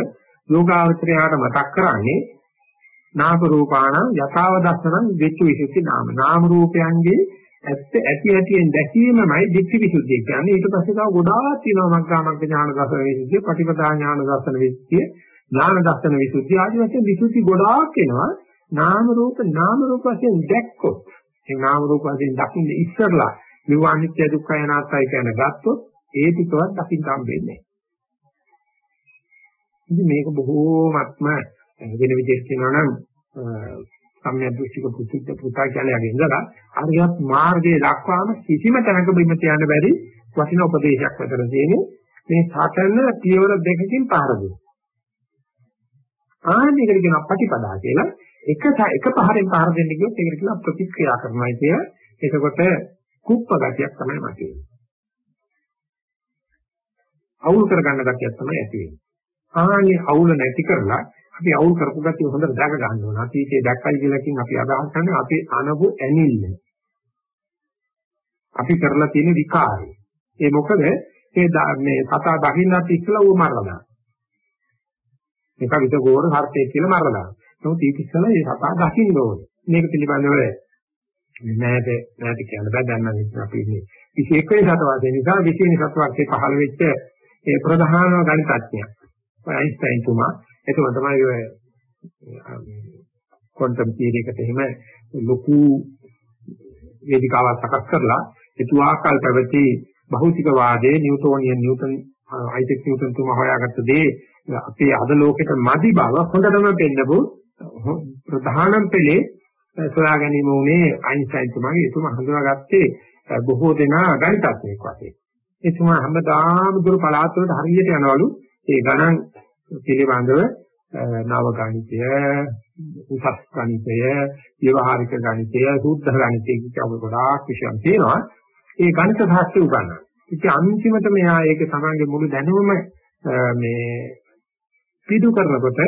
යෝගාවචරයාට මතක් කරන්නේ නාම රූපාණ යථාව දස්සනං වෙච්ච විසුද්ධි නාම. නාම රූපයන්ගේ ඇත්ත ඇති ඇතිෙන් දැකීමමයි දික්ටි විසුද්ධිය කියන්නේ. ඊට පස්සේ තව ගොඩාක් තියෙනවා මග්ගාමග්ග ඥාන දර්ශන විසුද්ධිය ප්‍රතිපදා ඥාන දර්ශන විසුද්ධිය ඥාන දර්ශන විසුද්ධිය ආදී වශයෙන් විසුද්ධි ගොඩාක් එනවා. නාම රූප නාම රූප වශයෙන් දැක්කොත් ඒ නාම රූප වශයෙන් දකින්න ඉස්සරලා නිවානිත්‍ය දුක්ඛ අනාත්තයි කියන ගත්තොත් ඒ ටිකවත් දකින්න හම්බෙන්නේ ඉතින් මේක බොහෝමත්ම වෙන විදිහට කියනවා නම් සම්‍යක් දෘෂ්ටික පුදුද්ද පුතා කියලා ඉඳලා හරියට මාර්ගයේ දක්වාම කිසිම තැනක බිම තියන්න බැරි වටින උපදේශයක් විතර තියෙන්නේ මේ සාතන පියවර දෙකකින් පාර දෙන්න. ආන්නයකට කියන ප්‍රතිපදා කියලා එක එක පහරෙන් පාර දෙන්න කිව්වොත් ඒකට කියන ප්‍රතික්‍රියා කරනවායි කිය. එතකොට කුප්ප ගතියක් තමයි මතුවෙන්නේ. අවුල් කරගන්න ගතියක් තමයි ඇති වෙන්නේ. ආන්නේ අවුල නැති කරලා අපි අවුල් කරපු ගැතිය හොඳට දැක ගන්න ඕන. අතීතයේ දැක්කයි කියලාකින් අපි අදහස් කරන්නේ අපි අනබු ඇනිල්ල. අපි කරලා තියෙන විකාරය. ඒ මොකද මේ මේ සතා දකින්නත් ඉස්සලා ඌ මරලා. මේක විත ගෝර හර්තේ කියලා මරලා. නමුත් ඊට ඉස්සලා මේ සතා දකින්න ඕනේ. මේක පිළිබඳව නැහැද නැහැද කියන්න බෑ දැන් නම් අපි ඉන්නේ 21 සතවර්ෂය නිසා 20 සතවර්ෂයේ පහළ වෙච්ච ඒ ප්‍රධානම ගණිතඥයා අයින්ස්ටයින් තුමා එතකොට තමයි ඔය ක්වොන්ටම් තියරි එකට එහෙම ලොකු වේදිකාවක් සකස් කරලා එතුආකල් පැවති භෞතික වාදයේ නිව්ටෝනියන් නිව්ටන් අයිසෙක් නිව්ටන් තුමා හොයාගත්ත දේ අපේ අද ලෝකෙට මදි බව හොඳටම පෙන්නපු ප්‍රධානම් පෙළේ සොයා ගැනීම උනේ අයින්ස්ටයින් තුමාගේ එතුමා හඳුනාගත්තේ බොහෝ දෙනා ගණිතඥයෙක් වශයෙන්. එතුමා හැමදාම දුර පළාත් වලට හරියට යනවලු. ඒ ගණන් පිළිබඳව නව ගණිතය, උසස් ගණිතය, ව්‍යවහාරික ගණිතය, සූත්‍ර ගණිතය කියන ගොඩාක් විෂයන් තියෙනවා. ඒ ගණිත ශාස්ත්‍රය උගන්වනවා. ඉතින් අන්තිමට මෙයා ඒක තමන්ගේ මුළු දැනුම මේ පිටු කරනකොට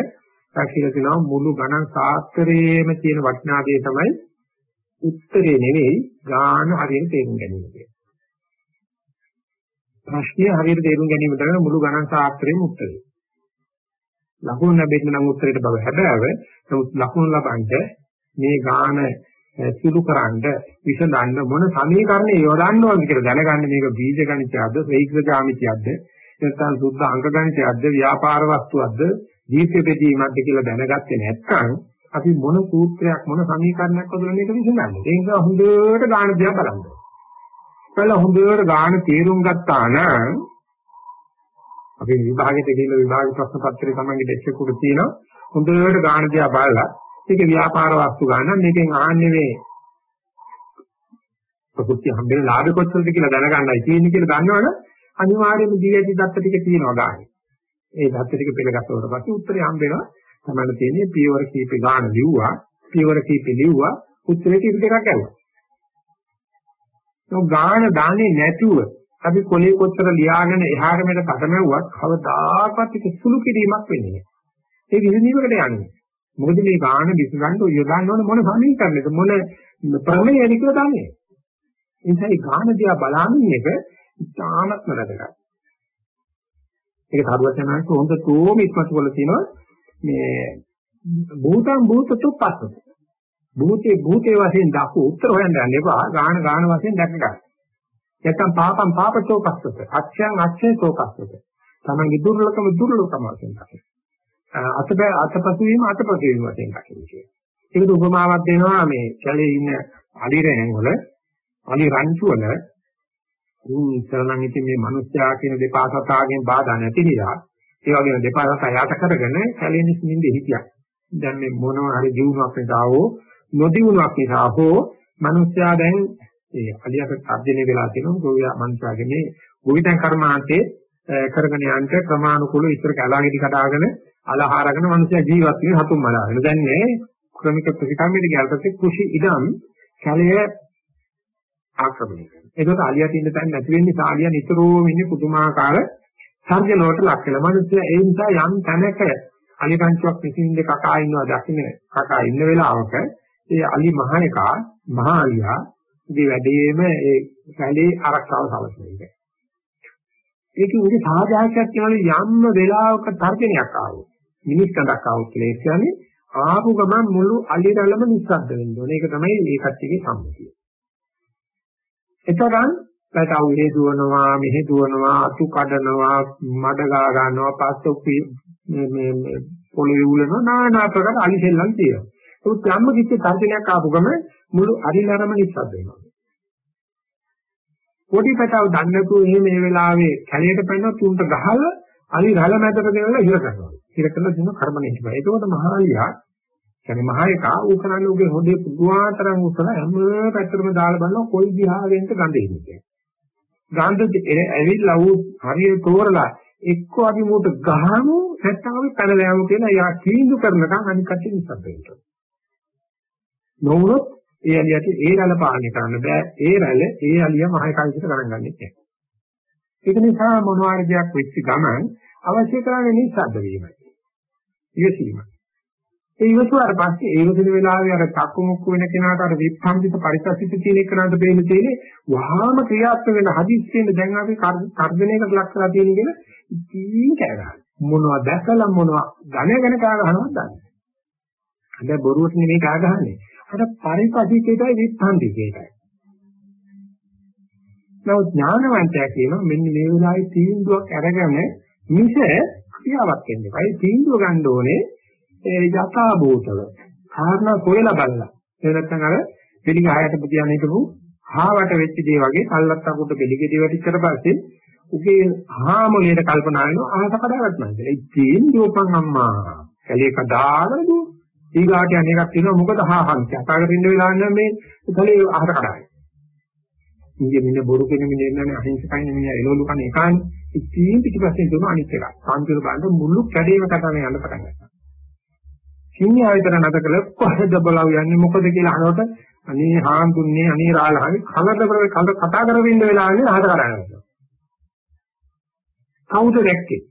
කියලා කියනවා මුළු ගණන් ශාස්ත්‍රයේම තියෙන වටිනාකම තමයි උත්තරේ නෙවෙයි ගාන හරියට තේරුම් ගැනීම කියන්නේ. ප්‍රශ්නය හරියට තේරුම් ගැනීම තමයි මුළු ගණන් ශාස්ත්‍රයේම උත්තරේ. ලකුණු ලැබෙන්න නම් උත්තරයට බව හැබෑව. නමුත් ලකුණු ලබන්න මේ ගාන සුළුකරනද විසඳන්න මොන සමීකරණේ යොදන්න ඕනද කියලා දැනගන්න මේක බීජ ගණිතයක්ද, ශ්‍රේෂ්ඨ ජාමිතියක්ද, නැත්නම් සුද්ධ අංක ගණිතයක්ද, ව්‍යාපාර වස්තුවක්ද, දීප්ති බෙදීමක්ද කියලා දැනගත්තේ නැත්නම් අපි මොන සූත්‍රයක් මොන සමීකරණයක් හදලා මේක විසඳන්නේ. ඒ නිසා හොඳට ගාන දිහා බලන්න. බලලා හොඳට ගාන තේරුම් ගත්තා නම් අපි විභාගෙට ගිහිල්ලා විභාග ප්‍රශ්න පත්‍රය තමයි ඩෙස්ක් එකට තියෙනවා. හොඳට ගාන දිහා බලලා ඒක ව්‍යාපාර වස්තු ගන්න මේකෙන් ආන්නේ මේ ප්‍රකෘති හම්බෙන ලාභ කොච්චරද කියලා දැනගන්නයි තියෙන්නේ කියලා දන්නවනේ අනිවාර්යයෙන්ම දීයටි දත්ත ටික තියෙනවා ගානේ. ඒ දත්ත ටික පෙළගත්තවට පස්සේ උත්තරේ හම්බ වෙනවා. තමයි තියෙන්නේ පියවර කීපේ ගාන ලිව්වා, පියවර කීපේ ලිව්වා, උත්තරේ කීප දෙකක් ඇහුවා. ඒ ගාන දාන්නේ නැතුව අපි කොලේ කොච්චර ලියාගෙන එහාට මෙට පටමැව්වත් කවදාකවත් ඒක සුළු කිරීමක් වෙන්නේ නැහැ. ඒ විසඳීමකට යන්නේ. මොකද මේ ගාන විසඳන්න යොදන්න ඕන මොන සමීකරණයද මොන ප්‍රමේයද කියලා දන්නේ. ඒ නිසා මේ ගාන දිහා බලන්නේ එක ඉතාමත්ම වැදගත්. ඒක සරුවචනාංශ හොඳ තෝම ඉස්මතු වල තියෙනවා මේ භූතං භූතතු පස්සත. භූතේ භූතේ වශයෙන් දක්ව උත්තර හොයන්න යන්න එපා. ගාන ගාන වශයෙන් දැක ගන්න. නැත්නම් පාපම් පාපචෝ පස්සත. අක්ෂයන් අක්ෂයෝ පස්සත. තමන්ගේ දුර්ලභම දුර්ලභම වශයෙන් දකින්න. අතබ අතපසු වීම අතපසු වීම වශයෙන් දකින්න කියන. ඒකට උපමාවක් දෙනවා මේ කැලේ ඉන්න අලිරෙන් වල අලි රංචු වල උන් ඉස්සරනම් ඉතින් මේ මිනිස්යා කියන දෙපා සතාගෙන් බාධා නැති නිසා ඒ වගේම දෙපා සතා යට කරගෙන කැලේ නිසින්ද හිටියා. දැන් මේ මොනවා හරි ජීවුණක් නිසා හෝ නොදියුණක් නිසා හෝ මිනිස්යා දැන් ඒ අලියට තර්ජනය වෙලා තියෙනවා ගෝවියා මනුෂයාගේ මේ ගෝවිතං කර්මාන්තේ කරගෙන යන්න ක්‍රමානුකූලව ඉස්සර කලාගෙඩි කඩාගෙන අලහාරගෙන මනුෂයා ජීවත් වෙන හතුන් මලාගෙන දැන් මේ ක්‍රමික ප්‍රතිකම්මෙට ගියල්පස්සේ කුෂි ඉදම් කලය ආක්‍රමණය කරනවා. ඒකට අලියට ඉන්න තැන නැති වෙන්නේ සාලිය නිතරම ඉන්නේ පුදුමාකාර සර්ජනවලට ලක් වෙලා. මනුෂයා ඒ නිසා යම් තැනක අලිකංචුවක් විසින්ද කකා ඉන්නවා දකින්න කකා ඉන්න වෙලාවක ඒ අලි මහේකා මහා අලියා ඉතින් වැඩේම ඒ කැලේ ආරක්ෂාව සැලසෙන එක. ඒක උගේ සාධාරණයක් කියනවා යම්ම වෙලාවක තර්ජනයක් ආවොත් මිනිස් කඩක් ආවොත් කියලා ඒ කියන්නේ ආපු ගමන් මුළු අලිරලම නිස්සද්ද වෙන්න ඕනේ. ඒක තමයි මේ කච්චිගේ සම්මුතිය. එතරම් පැටව මෙහෙ දුවනවා මෙහෙ දුවනවා අතු කඩනවා මඩ ගා ගන්නවා පස්ස මේ මේ පොළවේ උලනවා নানা ප්‍රකාර අලි සෙල්ලම් තියෙනවා. ඒත් යම්ම කිච්ච තර්ජනයක් ආපු ගම මුළු අරිලරම නිස්සද්ද වෙනවා. පොඩි පැටව දන්නේ නැතුව එහෙම මේ වෙලාවේ කැලේට පැනන තුන්ට ගහලා අලි රළ මැදට ගෙනලා ඉර කරනවා. ඉර කරලා දින කර්මණය හිටපයි. ඒකෝට මහාලියා කියන්නේ මහායකා ඌ කරන්නේ උගේ හොදේ පුදුමාතරම් උසල හැම පැත්තටම දාලා බලනවා කොයි දිහාවෙන්ද ගඳ එන්නේ කියලා. ගඳ ඇවිල්ලා ඌ හරියට තෝරලා එක්ක අපි මූට ගහමු නැත්නම් අපි පැනලා යමු කියලා යා තීන්දුව කරනකම් අනිත් කටේ නිසබ්ද වෙනවා. නොවුනොත් ඒ අලියට ඒ රැළ පාලනය කරන්න බෑ. ඒ රැළ ඒ අලිය මහායකා විදිහට ගණන් ගන්නෙ නැහැ. ඒක නිසා මොනවාරි දෙයක් වෙච්ච ගමන් අවශ්‍ය කරන්නේ නිසබ්ද වීමයි. ඉවසීමයි. ඒ ඉවසුවාට පස්සේ ඒ වදින වෙලාවේ අර චක්කු මුක්කු වෙන කෙනාට අර විප්‍රම්පිත පරිසසිත තියෙන එකනට දෙන්න තියෙන්නේ වහාම ක්‍රියාත්මක වෙන හදිස්සියෙන් දැන් අපි තර්ජනයකට ලක් කරලා තියෙන කියන ඉතින් කෑගහන මොනවා දැකලා මොනවා ධනගෙන කෑගහනවද දන්නේ නැහැ. බොරුවට නෙමෙයි කෑගහන්නේ. අර පරිපසිතේටයි විප්‍රම්පිතේටයි. නමුත් ඥානවන්තයා කියනවා මෙන්න මේ වෙලාවේ තීන්දුවක් අරගෙන මිස ක්‍රියාවක් වෙන්න එපා. ඒ තීන්දුව ගන්න ඕනේ ඒ යථා භූතව කාරණා කොයලා බලලා ඒ නැත්නම් අර පිළිගහයට පුතියන හිටපු හාවට වෙච්ච දේ වගේ කල්ලත් අකුට පිළිගෙඩි වැටිච්චට පස්සේ උගේ හාමුලියට කල්පනා වෙනවා ආහත කඩාවටනවා කියලා. ඉතින් දෝපන් අම්මා කැලේ කඩාගෙන දෝ ඊගාට යන එකක් තියෙනවා මොකද හාහන් කතාකට ඉන්න වෙලාව නම් මේ කලේ ආහත කඩාවේ. ඉන්නේ මින බොරු කෙන මින ඉන්නනේ අහිංසකයින් මින එළවලු කන එකානේ. ඉතින් පිටිපස්සේ දුන අනිත් එක. සාන්තිර බලන්න මුළු කැඩේම කතාවේ යන්න පටන් ගත්තා. සිංහයා විතර නැත කළ කොහෙද බලව යන්නේ මොකද කියලා අහනකොට අනේ හාමුදුරනේ අනේ රාලහාමි කලද කර කල කතා කරගෙන ඉන්න වෙලාවනේ අහත කරන්නේ. කවුද දැක්කේ?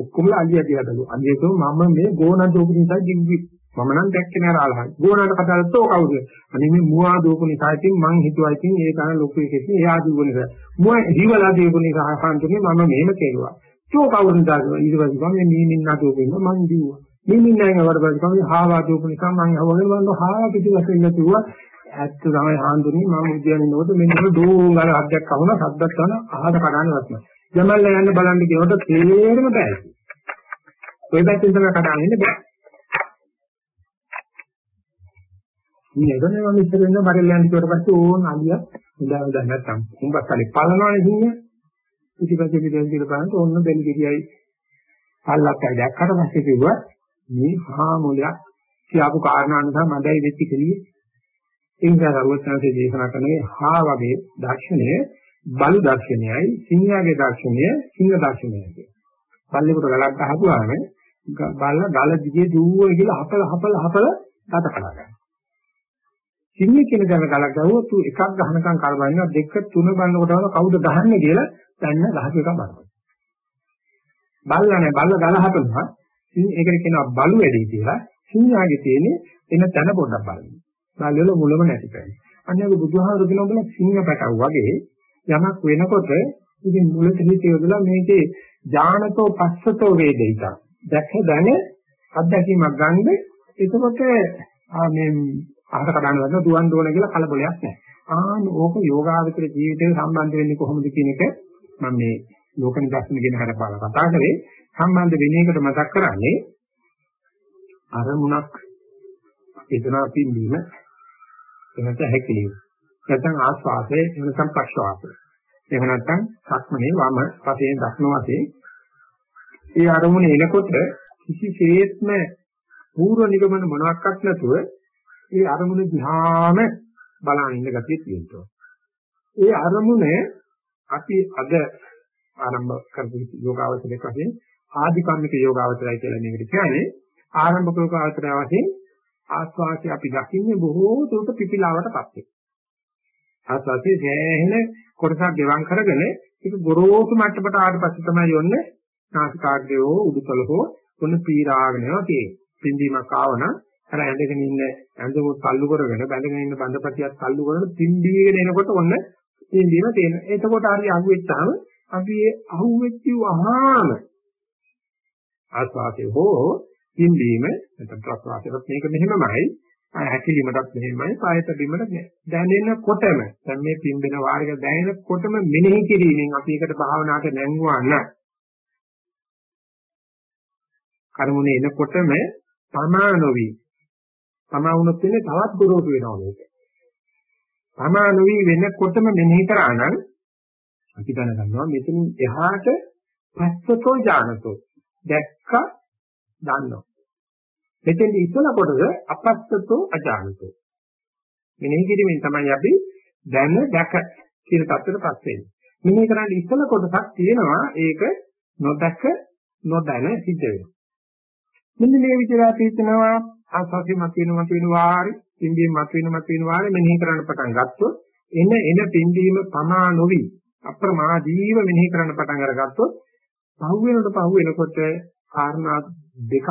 ඔක්කොම අලිය කියලාදලු. අලියක මම මේ ගෝණ දෝපු නිසා ජීවි මම නම් දැක්කේ නෑ රාලහාමි. ගෝණට කතා කරද්දී කවුද? අනේ මේ මුවා දෝපු නිසා ඉතින් මං හිතුවා ඉතින් ඒ තරම් ලොකු එකෙක් එයා දීපු නිසා. මුවා හිවලා දීපු නිසා හාමුදුරනේ මම මෙහෙම කෙරුවා. තෝ කවුරුද ඊට පස්සේ මම මේ නින්නා දෝපු ඉන්න මං දීුවා. මිනින් නැහැ වඩපත් කම හාවා දූප නිසා මම අහවගෙන බලන හාවා පිටිපස්සේ ඉන්න කිව්වා ඇත්ත තමයි හාන්දුනේ මම උද්‍යානේ නෝද මෙන්න දෝංගල හද්දක් අහුණා සද්දක් කරන අහද කඩන්න වත්න ජමල්ල යන්න බලන්න කියනකොට තේරෙම බෑ. ඔය පැත්තෙන් තමයි කඩන්න ඉන්නේ බෑ. මේ එදනේ මම ඉස්සර වෙන බරල් යන්න කිව්වට පස්සේ ඕන අලිය ඉඳලා දැන් නැත්තම්. උඹස්සලේ පලනවනේ හින්නේ පිටිපස්සේ පිටින් කියලා බලනකොට ඕන්න බෙලි ගෙඩියයි පල්ලක්කයි දැක්කට පස්සේ කිව්වා මේ මහා මොලයක් කියපු කාරණා නිසා මඩයි වෙච්ච කෙලිය. ඒ නිසා සර්වඥාන්සේ දේශනා කරන්නේ හා වගේ දර්ශනය බලු දර්ශනයයි සිංහයාගේ දර්ශනය සිංහ දර්ශනයයි කියන්නේ. බල්ලෙකුට ගලක් ගහපුවාම බල්ල ගල දිගේ දුවුවා කියලා හපල හපල හපල රට කඩා ගන්නවා. සිංහ කියන දන ගලක් ගහුවොත් තු එකක් ගහනකම් කරබන්නවා දෙක තුන බලනකොටම කවුද ගහන්නේ කියලා දැන්න ගහක එක බලනවා. බල්ලා නේ බල්ල ගල හපනවා ඒකට කියනවා බලු වැඩි කියලා. සිංහාගේ තියෙන්නේ එන තැන පොඩ්ඩක් බලන්න. බලවල මුලම නැති කරන්නේ. අන්න ඒක බුදුහාමුදුරු කියනවා බල සිංහ පැටව වගේ යමක් වෙනකොට ඉතින් මුලට හිත යොදලා මේකේ ඥානතෝ පස්සතෝ වේදිත. දැක දැන අත්දැකීමක් ගන්න. එතකොට මේ අහක කඩන වල දුවන් දුවන කියලා කලබලයක් නැහැ. ආන ඕක යෝගාවචර ජීවිතේ සම්බන්ධ වෙන්නේ කොහොමද කියන එක මම මේ ලෝක නිදර්ශන ගැන හරපාලා කතා කරේ. සම්බන්ධ වෙන එකට මතක් කරන්නේ අරමුණක් එදනා පින්වීම එනත හැකිලිම නැත්නම් ආස්වාදයේ එනසම් පක්ෂවාසය එහෙම නැත්නම් සක්මනේ වම පතේ දක්න වශයෙන් ඒ අරමුණ එනකොට කිසිසේත්ම පූර්ව නිගමන මොනවත් නැතුව ඒ අරමුණ දිහාම බලන ඉන්න ගතිය තියෙනවා. ඒ අරමුණ අපි අද ආරම්භ කරපු යෝගාවචරයක් වශයෙන් ආධිකම්මික යෝගාවචරය කියලා මේකට කියන්නේ ආරම්භක යෝගාවචරය වශයෙන් ආස්වාසිය අපි දකින්නේ බොහෝ දුරට පිපිලාවටපත් වෙනවා. ආස්වාසිය සෑහෙන කොටසක් ගෙවම් කරගෙන ඒක ගොරෝසු මට්ටමට ආවට පස්සේ තමයි යන්නේ නාසිකාග්‍රය හෝ උඩුතල හෝ මොන පීරාගෙන යනවා තියෙන්නේ. පින්දීමක් ආවනම් අර ඇඳගෙන ඉන්න ඇඳුම තල්ලු කරගෙන බැඳගෙන ඉන්න බඳපතියක් තල්ලු කරගෙන පිම්බීගෙන එනකොට ඔන්න පිම්බීම තේන. එතකොට හරි අහුවෙච්චාම අපි ඒ අහුවෙච්ච වහාම ආස්වාදේ හෝ පිම්බීම නැත්නම් ප්‍රස්වාසයත් මේක මෙහෙමමයි හැකිලිමටත් මෙහෙමයි පායත බිමට දැනෙනකොටම දැන් මේ පිම්බෙන වාරයක දැනෙනකොටම මෙනෙහි කිරීමෙන් අපි එකට භාවනාවට නැංගුවා නම් කර්මුනේ එනකොටම තමා නොවි තමා වුණොත් වෙන්නේ තවත් ගොරෝසු වෙනවා මේක. තමා නොවි වෙනකොටම මෙනෙහි කරා නම් අපි දැනගන්නවා මෙතනින් එහාට පස්සතෝ ඥානතෝ දැක්ක දන්නවා. මෙතෙන් ඉස්සල කොටද අපස්සතෝ අජානතෝ. මෙනෙහි කිරීමෙන් තමයි අපි දැන දැක කියන தත්ත්වයටපත් වෙන්නේ. මෙනෙහි කරන්නේ ඉස්සල කොටසක් තියෙනවා ඒක නොදැක නොදැන සිද්ධ වෙනවා. මෙන්න මේ විදිහට අපි හිතනවා ආස්වාසිය මත වෙන මත වෙන වාරි පින්දීම මත වෙන මත වෙන වාරි මෙනෙහි කරන්න පටන් ගත්තොත් එන එන පින්දීම පමා නොවි අප්‍රමාදීව මෙනෙහි කරන්න පටන් අරගත්තොත් පහු වෙනකොට පහු වෙනකොට කාරණා දෙකක්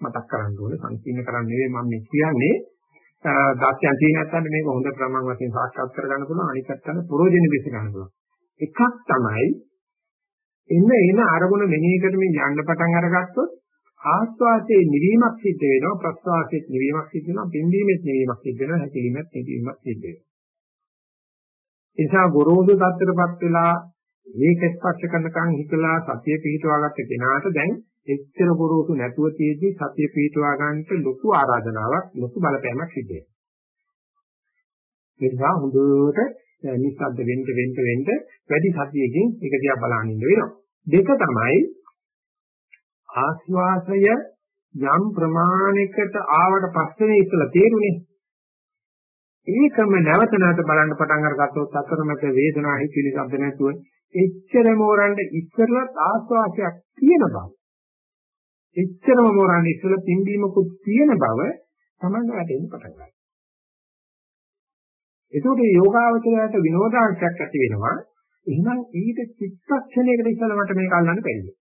මතක් කරගන්න ඕනේ. සංකීර්ණ කරන්න නෙවෙයි මම මේ කියන්නේ. දාස්යන් තියෙන නැත්නම් මේක හොඳ ප්‍රමාණ වශයෙන් සාක්ෂාත් කරගන්න පුළුවන්. අනිත් පැත්තට ප්‍රෝජන බෙස ගන්න පුළුවන්. එකක් තමයි එන්න එන අරමුණ මෙනෙහි කරමින් යන්න පටන් අරගත්තොත් ආස්වාදයේ නිවීමක් සිද්ධ වෙනවා. ප්‍රස්වාසයේ නිවීමක් සිද්ධ වෙනවා. පින්දීමේ නිවීමක් සිද්ධ වෙනවා. හැකිලිමේ නිවීමක් සිද්ධ වෙනවා. ඒ නිසා ගොරෝසු தත්තරපත් වෙලා මේක ස්පර්ශ කරනකන් හිතලා සතිය පිහිටවාගත්ත කෙනාට දැන් එච්චර ගොරෝසු නැතුව තියෙද්දි සතිය පිහිටවා ගන්නට ලොකු ආරාධනාවක් ලොකු බලපෑමක් සිද්ධ වෙනවා. ඒ නිසා හොඳට නිස්සද්ද වෙන්න වෙන්න වෙන්න වැඩි සතියකින් ඒක දිහා බලන්න ඉන්න වෙනවා. දෙක තමයි ආස්වාසය යම් ප්‍රමාණයකට ආවට පස්සේ ඉස්සලා තේරුනේ. ඒකම නැවත නැවත බලන්න පටන් අරගත්තොත් අතරමැද වේදනාව හිතිලි શબ્ද නැතුව එච්චරම මෝරන්න ඉස්සරලත් ආස්වාසයක් තියෙන බව. එච්චරම මෝරන්න ඉස්සල පිම්බීමකුත් තියෙන බව තමයි වැටෙන්න පටන් ගන්නවා ඒකෝට යෝගාවචරයට විනෝදාංශයක් ඇති වෙනවා එහෙනම් ඊට චිත්තක්ෂණයකට ඉස්සල මට මේක අල්ලන්න බැහැ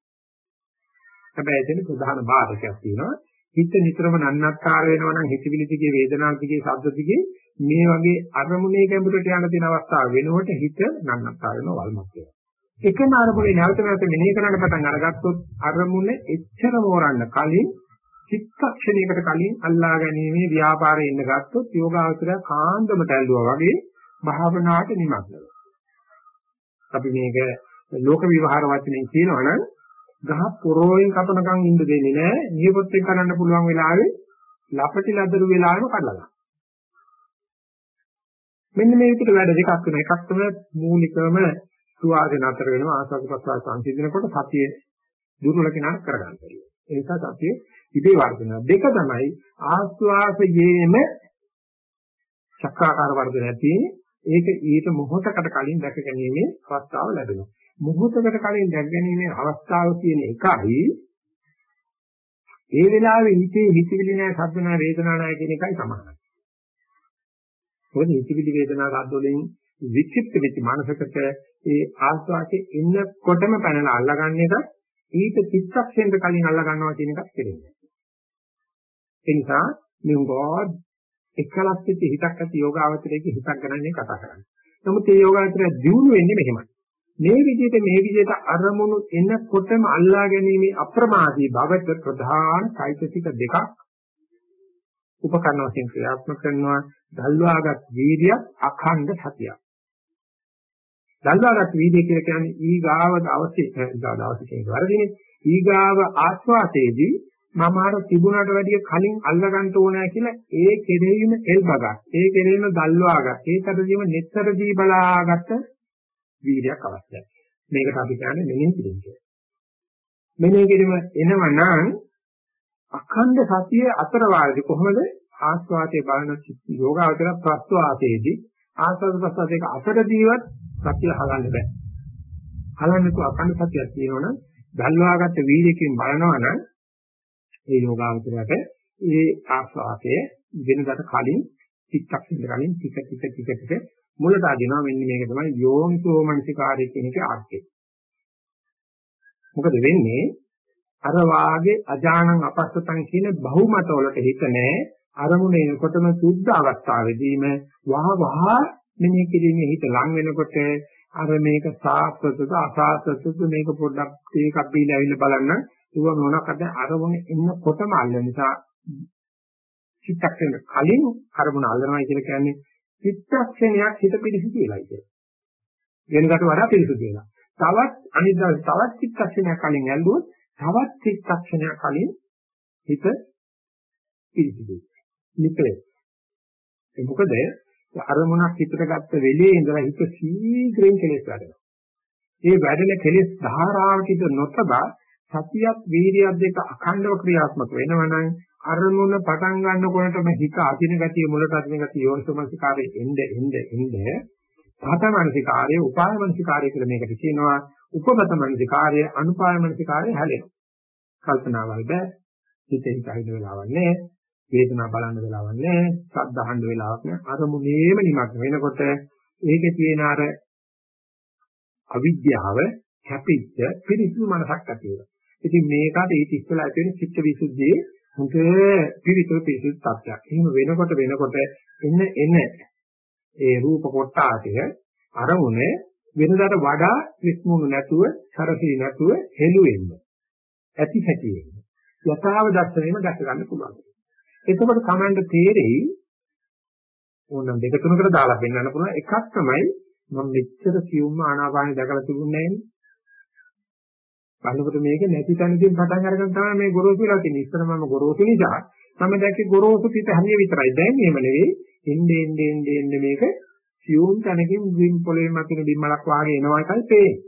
හැබැයි එතන ප්‍රධාන බාධකයක් තියෙනවා. හිත නිතරම නන්නත්තර වෙනවා නම් හිතවිලි දිගේ වේදනාව දිගේ ශබ්ද දිගේ මේ වගේ අරමුණේ ගැඹුරට යන තියෙන අවස්ථාව වෙනකොට හිත නන්නත්තර වෙනවා වල්මත් වෙනවා. එකම අරමුණේ නැවත නැවත මෙනෙහි කරන්න පටන් අරගත්තොත් අරමුණ එච්චර මෝරන්න කලින් චිත්තක්ෂණයකට කලින් අල්ලා ගැනීමේ ව්‍යාපාරේ ඉන්න ගත්තොත් යෝගාවචරය කාන්දම තැල්ලුවා වගේ භාවනාවට නිමග්න වෙනවා. අපි මේක ලෝක විවහාර වචනෙන් කියනවනම් ගහ පොරෝයෙන් කපනකම් ඉන්න දෙන්නේ නැහැ. නියපොත්තෙන් කරන්න පුළුවන් වෙලාවේ ලපටි ලදරු වෙලාවෙම කඩලා ගන්න. මෙන්න මේ විදිහට වැඩ දෙකක් වෙනවා. එකක් තමයි මූලිකවම සුවාදෙන අතර වෙනවා ආසක ප්‍රසාර සංසිඳනකොට සතිය දුර්වල කෙනාට කරගන්න බැහැ. ඒ නිසා සතිය ඉබේ වර්ධනය. දෙක තමයි ආස්වාසයේම චක්කාකාර වර්ධනය තියෙන්නේ. ඒක ඊට මොහොතකට කලින් දැක ගැනීමේ අවස්ථාව ලැබෙනවා. මොහොතකට කලින් දැක්ගැනීමේ අවස්ථාව කියන එකයි ඒ වෙලාවේ හිතේ හිතවිලි නැහැ සද්ද නැහැ වේදනා නැහැ කියන එකයි සමානයි. මොකද හිතවිලි වේදනා සද්ද වලින් විචිත්ත වෙච්ච මානසිකට ඒ ආස්වාදයේ එන්නකොටම පැනලා අල්ලගන්න එක ඊට චිත්තක්ෂණයට කලින් අල්ල ගන්නවා කියන එකත් කෙරෙන්නේ. ඒ නිසා මෙුගොඩ එකලස් වෙච්ච හිතක් ඇති යෝගාවචරයේ හිතක් ගණන්නේ කතා කරන්නේ. නමුත් මේ යෝගාවචරය දියුණු වෙන්නේ මෙහෙමයි. මේ විදිහට මේ විදිහට අරමුණු එනකොටම අල්ලා ගැනීම අප්‍රමාදී බවට ප්‍රධාන চৈতසික දෙකක් උපකරණ වශයෙන් ක්‍රියාත්මක කරනවා දල්වාගත් වීර්ය අඛණ්ඩ සතිය. දල්වාගත් වීර්ය කියලා කියන්නේ ඊගාව දවසේ දවසේ කියන වරදිනේ ඊගාව ආස්වාදයේදී මම අර තිබුණට වැඩිය කලින් අල්ලගන්න ඕනෑ කියලා ඒ කෙරෙහිම එල්බගත් ඒ කෙරෙහිම දල්වාගත් ඒකටදීම netතරදී බලාගත්ත වීර්යයක් අවශ්‍යයි. මේකට අපි කියන්නේ මෙනෙහි කිරීම කියලා. මෙනෙහි කිරීම එනවනම් අඛණ්ඩ සතියේ අතර වාරදී කොහොමද ආස්වාදයේ බලන යෝගාවචර ප්‍රස්වාදයේදී ආස්වාද ප්‍රස්වාදයක අතරදීවත් සතිය හලන්න බෑ. හලන්නේ කො අඛණ්ඩ සතියක් තියෙනවනම් ගල්වාගත්ත වීර්යයෙන් බලනවනම් ඒ යෝගාවචරයට ඒ ආස්වාදයේ වෙනකට කලින් චිත්තක්ෂණ කලින් ටික ටික ටික ටික මුලට අදිනවා මෙන්න මේක තමයි යෝනිසෝ මනසිකාරය කියන එකේ අර්ථය. මොකද වෙන්නේ අර වාගේ අජානං අපස්සතං කියන බහුමත වලට හිත නැහැ අරමුණ එනකොටම සුද්ධ අවස්ථාවේදීම වහ වහ මෙනෙහි කිරීමේ හිත ලං වෙනකොට අර මේක සාස්වතද අසාස්වතද මේක පොඩ්ඩක් ඒකක් බීලා ඇවිල්ලා බලන්න ඒව මොනකද අරමුණ එන්නකොටම අල්ල නිසා චිත්තක්ෂණ කලින් අරමුණ අල්ලනවා කියලා කියන්නේ චිත්තක්ෂණයක් හිත පිළිසිදු වෙලා කියලා. වෙනකට වඩා පිළිසිදු වෙලා. තවත් අනිත් දවස් තවත් චිත්තක්ෂණයක් කලින් ඇල්ලුවොත් තවත් චිත්තක්ෂණයක් කලින් හිත පිළිසිදු. නිකලේ. ඒ මොකද අරමුණක් හිතට ගත්ත වෙලේ ඉඳලා හිත ශීඝ්‍රයෙන් කෙලෙස් වැඩෙනවා. ඒ වැඩෙන කෙලෙස් ධාරාවට නොතබා සතියක් වීර්යයක් දෙක අඛණ්ඩව ක්‍රියාත්මක වෙනවනම් අරමුණ පටන් ගන්නකොටම හිත අදින ගතිය මුලට අදින ගතිය යෝනිසමනසිකාරයේ එnde එnde එnde. පාතමනසිකාරයේ උපාය මනසිකාරය කියලා මේකට කියනවා. උපගත මනසිකාරය අනුපාය මනසිකාරය හැලෙනවා. කල්පනාවල් බෑ. හිතේ හිත වෙලාවක් නෑ. වේදනාව බලන්න වෙලාවක් නෑ ශබ්ද අහන්න වෙලාවක් නෑ අරමුණේම නිමග්න වෙනකොට ඒකේ තියෙන අර අවිද්‍යාව කැපිච්ච පිරිසිදු මනසක් ඇති වෙනවා ඉතින් මේකට ඊට ඉස්සෙල්ලා ඇති වෙන චිත්ත විසුද්ධියේ හොඳ පිරිසිදු පිරිසිදු තත්ත්වයක්. එහෙම වෙනකොට වෙනකොට එන්න එන ඒ රූප කොටාටය අරමුණ වෙනදාට වඩා විස්මුණු නැතුව, සරසී නැතුව හෙළුවෙන්න. ඇති හැටි වෙන්න. යථාව දර්ශනයම දැක ගන්න පුළුවන්. එතකොට කමෙන්ඩ් තේරෙයි ඕනම් දෙක තුනකට දාලා පෙන්වන්න පුළුවන් එකක් තමයි මම මෙච්චර සියුම්ම ආනාපානෙ දැකලා තිබුණේ නැහැ බලනකොට මේක නැති තැනකින් පටන් අරගෙන තමයි මේ ගොරෝසු වෙලා තියෙන්නේ. ඉස්සර මම ගොරෝසු නිසා මම දැක්කේ ගොරෝසු පිට හරිය විතරයි. දැන් එහෙම නෙවෙයි. එන්නේ එන්නේ එන්නේ එන්නේ මේක සියුම් තැනකින් බිම් පොළවේ මතින බිම්මලක් වාගේ එනවා එකයි පේන්නේ.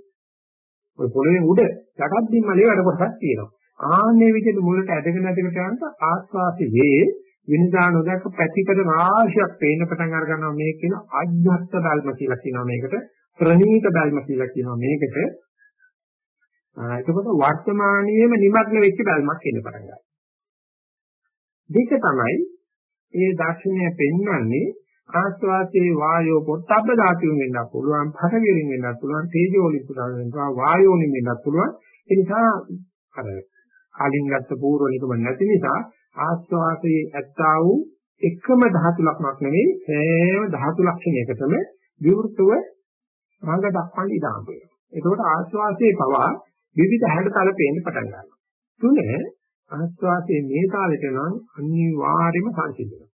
ඔය පොළවේ උඩ යටත් බිම්මලේ වැඩ කොටසක් තියෙනවා. ආන්නේ විදිහට මුලට ඇදගෙන ඇදගෙන යනකොට ආස්වාසියේ විනිදා නොදක පැතිකඩ රාශියක් පේන්න පටන් අර ගන්නවා මේක කියන අජ්ජත් බල්ම කියලා කියනවා මේකට ප්‍රනීත බල්ම කියලා කියනවා මේකට එතකොට වර්තමානයේම නිමග්න වෙච්ච බැල්මක් එන්න පටන් ගන්නවා. දෙක තමයි ඒ දර්ශනය පෙන්වන්නේ ආස්වාසේ වායෝ පොට්ටබ්බ ධාතුන් වෙන්න පුළුවන්, පඨවියෙන් වෙන්නත් පුළුවන්, තේජෝලින් පුදාන වෙනවා, වායෝනින් වෙන්නත් පුළුවන්. ඒ නිසා අර කලින් ගත්ත පූර්ව නිගම නැති නිසා ආස්වාසේ ඇත්තා වූ එකම ධාතු ලක්ෂණක් නෙවෙයි සෑම ධාතු ලක්ෂණයකටම විවෘතව රංග දක්වන්න ඉඩම් වෙනවා. එතකොට ආස්වාසේ පවා විවිධ හැඩතල පේන්න පටන් ගන්නවා. තුන ආස්වාදයේ මේ තාලෙට නම් අනිවාර්යයෙන්ම සංසිඳනවා.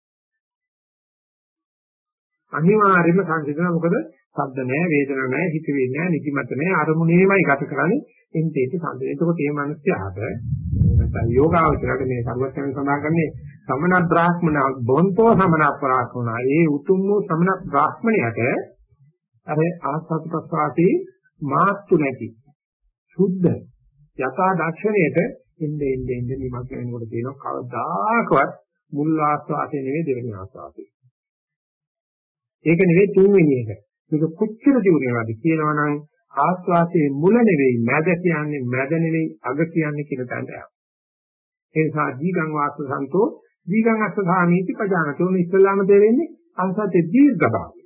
අනිවාර්යයෙන්ම සංසිඳනවා මොකද ශබ්ද නැහැ, වේදනා නැහැ, හිතවිලි නැහැ, නිදිමත නැහැ, අරමුණේමයි ගත කරන්නේ එන්ටේ සංසිඳන. එතකොට මේ මිනිස්යාට නැත්නම් යෝගාවචරයට මේ සර්වඥයන් සඳහන් කරන්නේ සමන බ්‍රාහ්මණ බොන්තෝ සමන බ්‍රාහ්මණ. ඒ උතුම් වූ සමන බ්‍රාහ්මණයට අර ආස්වාද ප්‍රසආදී මාත්තු නැති සුද්ධ යථා දර්ශනයට එnde ende ende නිමග්න වෙනකොට තියෙනවා කවදාකවත් මුල් ආස්වාදේ නෙවෙයි දෙවෙනි ආස්වාදේ. ඒක නෙවෙයි තුන්වෙනි එක. මේක කොච්චර දියුණුවද කියනවනම් ආස්වාදයේ මුල නෙවෙයි මැද කියන්නේ මැද නෙවෙයි අග කියන්නේ කියන තැනට යනවා. ඒ නිසා දීගං වාස්ස සන්තෝ දීගං අස්ස සාමීති පජානතෝ මේ ඉස්ලාම දෙවෙන්නේ ආස්වාදයේ දීර්ඝ භාවය.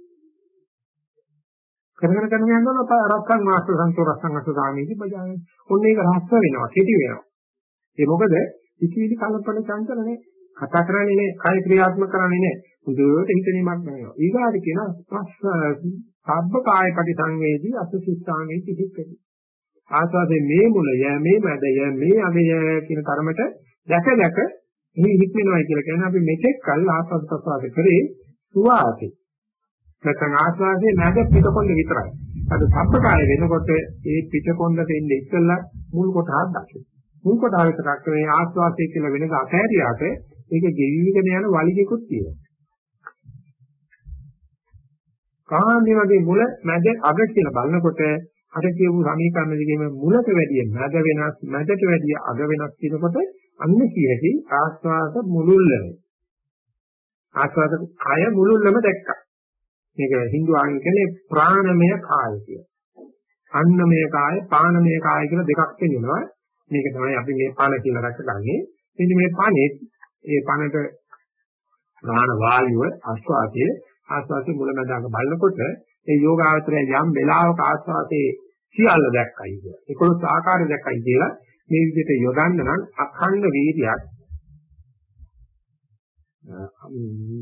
කරගෙන කරගෙන යනවා රස්සං වාස්ස සන්තෝ රස්සං අස්ස සාමීති පජානතෝ. ඔන්න ඒක රහස්ස වෙනවා, කෙටි වෙනවා. ඒ මොකද ඉතිවිලි කලපන චංචල නේ. කතා කරන්නේ නේ, කාය ක්‍රියාත්මක කරන්නේ නේ. හොඳට හිත නිමක් වෙනවා. ඊගාට කියන පස්ස සබ්බ කාය පරිසංවේදී අසුසිස්සාමේ තිහිකදී. ආස්වාදේ මේ මුලය, මේ මැදය, මේ අගය කියන තරමට දැක දැක මේ හික්මනවායි කියලා කියන්නේ අපි මෙතෙක් කල් ආස්වාද ප්‍රසවාස කරේ සුවාසේ. නැත්නම් ආස්වාදේ නැද පිටකොන්ද විතරයි. අද සබ්බකාය වෙනකොට ඒ පිටකොන්දට එන්නේ ඉස්සෙල්ලා මුල් කොටහක් දකින්න. මුල් කොටහ විතරක් මේ ආස්වාදයේ කියලා වෙනක අතහැරියාට ඒක ගෙවිවිගෙන යන වලිගෙකුත් තියෙනවා. කාන්නේ වගේ මුල මැද අග කියලා බලනකොට අර කියපු සමීකරණ දෙකේම මුලට වැඩිය මැද වෙනස් මැදට වැඩිය අග වෙනස් කියනකොට අන්න කියේදී ආස්වාද මුලුල්ලම ආස්වාද කය මුලුල්ලම දැක්කා. මේක හින්දු ආගම කියන්නේ ප්‍රාණමය කාය කියලා. අන්නමය කාය පානමය කාය කියලා දෙකක් වෙනවා මේක තමයි අපි මේ පණ කියලා රැකගන්නේ. මෙන්න මේ පණේ ඒ පණට ප්‍රාණ වායුව ආස්වාදයේ ආස්වාදයේ මුලමඳාක බලනකොට ඒ යෝගාවචරය යම් වෙලාවක ආස්වාදයේ සියල්ල දැක්කයි කියලා. 11 ආකාරය දැක්කයි කියලා මේ විදිහට යොදන්න නම් අඛණ්ඩ වීර්යයක්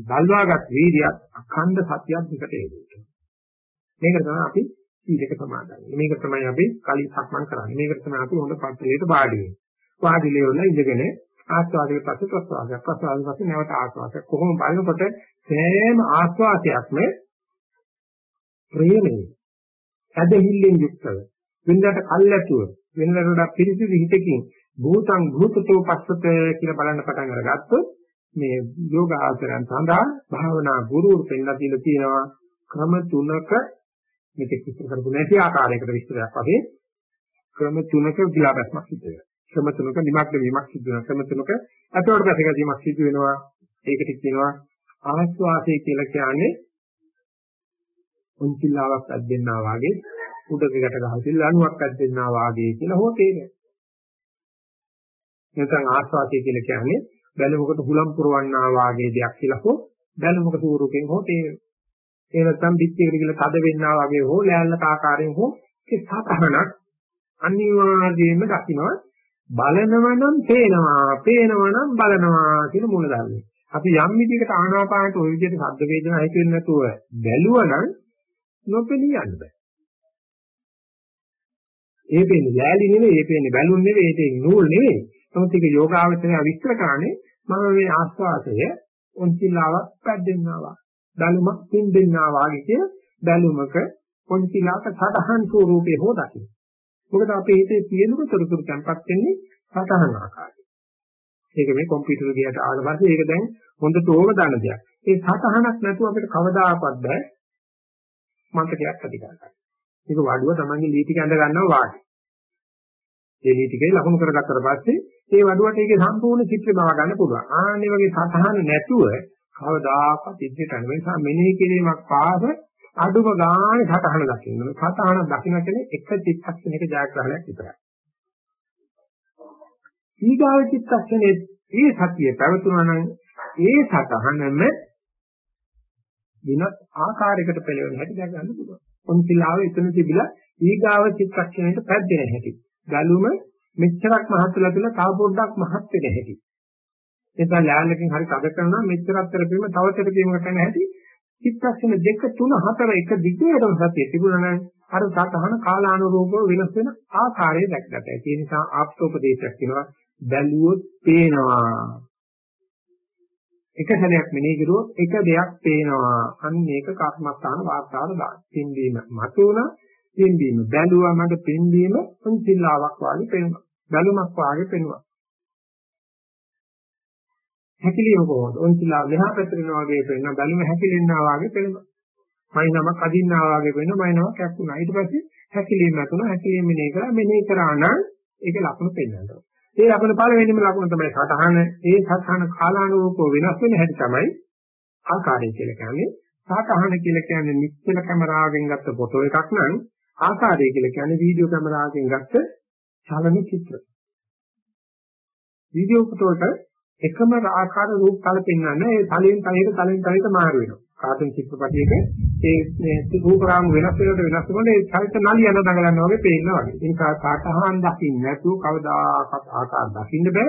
දල්වාගත් වීර්යයත් අඛණ්ඩ සත්‍යයක් දිකට එන්නේ. මේක තමයි අපි සීලක සමාදන්. මේක තමයි අපි කලින් සක්මන් කරන්නේ. මේක තමයි අපි හොඳ පත්‍රයට වාඩි වෙන්නේ. වාඩිලේ වල ඉඳගෙන ආස්වාදයේ පස්සේ ප්‍රසවාසයක් ප්‍රසවාසයෙන් පස්සේ නැවත ආස්වාදයක් කොහොම බලනකොට සෑම ආස්වාදයක්ම ප්‍රේමයි. ඇදහිල්ලෙන් යුක්තව වෙනදාට කල්ැතුව වෙනදාට වඩා පිරිසිදු හිතකින් භූතං භූතතෝ පස්සත කියලා බලන්න පටන් අරගත්තොත් මේ යෝග ආචරණ සඳහා භාවනා ගුරුවරු පෙන්නලා දීලා තියෙනවා ක්‍රම තුනක මේක විස්තර කරපු නැති ආකාරයකට විස්තරයක් වගේ ක්‍රම තුනක විලාපස්මක් සිද්ධ වෙනවා. ක්‍රම තුනක නිමග්න වීමක් සිද්ධ වෙනවා. ක්‍රම තුනක අතවට පැසගැසීමක් සිද්ධ වෙනවා. ඒකට කියනවා ආස්වාසය කියලා කියන්නේ උන්චිල්ලාවක් අද්දෙන්නා වාගේ උඩකකට ගහසිල් ලණුවක් අද්දෙන්නා වාගේ කියලා හෝ තේරෙනවා. නැත්නම් ආස්වාසය කියලා කියන්නේ බැලුමකට හුලම් පුරවන්නා වාගේ දෙයක් කියලා හෝ බැලුමක ස්වරූපයෙන් හෝ තේරෙනවා. ඒ නැත්නම් පිටියකට කියලා තද වෙන්නා වගේ හෝ ලෑල්ලක ආකාරයෙන් හෝ ඒ සතහනක් අනිවාර්යයෙන්ම දකින්නවා බලනවා නම් පේනවා පේනවා නම් බලනවා කියන මූල ධර්මය. අපි යම් විදිහකට ආනාපානට ওই විදිහට ශබ්ද වේදනා හිත වෙන්නේ නැතුව බැලුවනම් නොපෙනී යන්න බෑ. ඒ පේන්නේ ලෑලි නෙවෙයි, ඒ පේන්නේ බැලුන් නෙවෙයි, ඒ පේන්නේ නූල් නෙවෙයි. නමුත් ඒක යෝගාවචරය විස්තර කරන්නේ මම මේ ආස්වාදය ඔන්චිලාවක් පැද්දෙන්නවා. බැලුමක් පින්දෙන්නා වාගේ කියන බැලුමක පොන්චිලාක සටහන් ස්වරූපේ හෝ දකින්න. මොකද අපේ හිතේ තියෙනක තොරතුරු tempat වෙන්නේ සටහන් ආකාරය. ඒක මේ කම්පියුටර් ගියට ආවට පස්සේ ඒක දැන් හොඳටම දන්න දෙයක්. ඒ සටහනක් නැතුව අපිට කවදාකවත් බෑ මන්ත්‍රයක් ඇති කරගන්න. ඒක වඩුව තමන්ගේ ලී ටික ඇඳ ගන්නවා වාගේ. ඒ ලී ටිකේ ලකුණු කරගත්තට පස්සේ ඒ වඩුවට ඒකේ සම්පූර්ණ චිත්‍රය බව ගන්න පුළුවන්. ආන්නේ වගේ සටහන නැතුව කවදාකවත් ඉදිරියට යන නිසා මෙනෙහි කිරීමක් පාස අඩුම ගානේ සතහන දකින්න. සතහන දකින්න කියන්නේ එක චිත්තක්ෂණයක ජයග්‍රහණයක් විතරයි. ඊගාව චිත්තක්ෂණයේ ඒ සතිය පැවතුනා නම් ඒ සතහනම විනත් ආකාරයකට පෙළවෙන හැටි දැක ගන්න පුළුවන්. පොන්තිලාව එතන තිබිලා ඊගාව චිත්තක්ෂණයට පැද්දෙන හැටි. ගලුම මෙච්චරක් මහත් වෙලා තුල තව පොඩ්ඩක් මහත් වෙන හැටි. එතන ලෑල්ලකින් හරි තද කරනවා මෙච්චරක් කරපීම තව කරපීමකට යන හැටි චිත්තක්ෂණ දෙක තුන හතර එක දිගටම සතිය තිබුණා නම් අර සතහන කාලානුරූපව වෙනස් වෙන ආකාරය දැක්කට. ඒ නිසා ආප්තෝපදේශයක් කියනවා බැලුවොත් පේනවා. එක සැරයක් මෙනෙහි කරුවොත් එක දෙයක් පේනවා. අන්න මේක කර්මස්ථාන වාර්තාවල දාන්න. පින්බීම මතුණා, පින්බීම බැලුවා මට පින්බීම පන්සිල්ලාවක් වාගේ පේනවා. බැලුමක් වාගේ පේනවා. හැකිලිම කොහොමද? ඔන්චිලා මෙහා පැත්තට යනවා වගේ පේනවා. බැලුම හැකිලෙන්නා වගේ පේනවා. මයි නමක් අදින්නා වගේ පේනවා. මයි නමක් කැක්කුණා. ඊට පස්සේ හැකිලිම නැතුණා. හැකිලිම මෙනේ කරා. මෙනේ කරා නම් ඒක ලකුණු පෙන්වනවා. ඒ ලකුණ පළවෙනිම ලකුණ තමයි සතහන. ඒ සතහන කාලානුරූපව වෙනස් වෙන හැටි තමයි ආකාරය කියලා කියන්නේ. සතහන කියලා කියන්නේ නිශ්චල කැමරාවෙන් ගත්ත ෆොටෝ එකක් නම් ආකාරය කියලා කියන්නේ වීඩියෝ කැමරාවකින් ගත්ත චලන චිත්‍ර. වීඩියෝ ෆොටෝ එක එකම ආකාර රූප තල පෙන්වන්නේ ඒ තලයෙන් තලයට තලයෙන් තලයට මාරු වෙනවා. කාටුන් චිත්‍රපටයක ඒ මේ රූප රාමු වෙනස් වෙනකොට වෙනස් වෙනකොට ඒ චරිත නලියන දඟලනවා වගේ පේනවා වගේ. ඒ නිසා කාටහන් දකින්න නැතුව කවදාකවත් ආකාර දකින්න බෑ.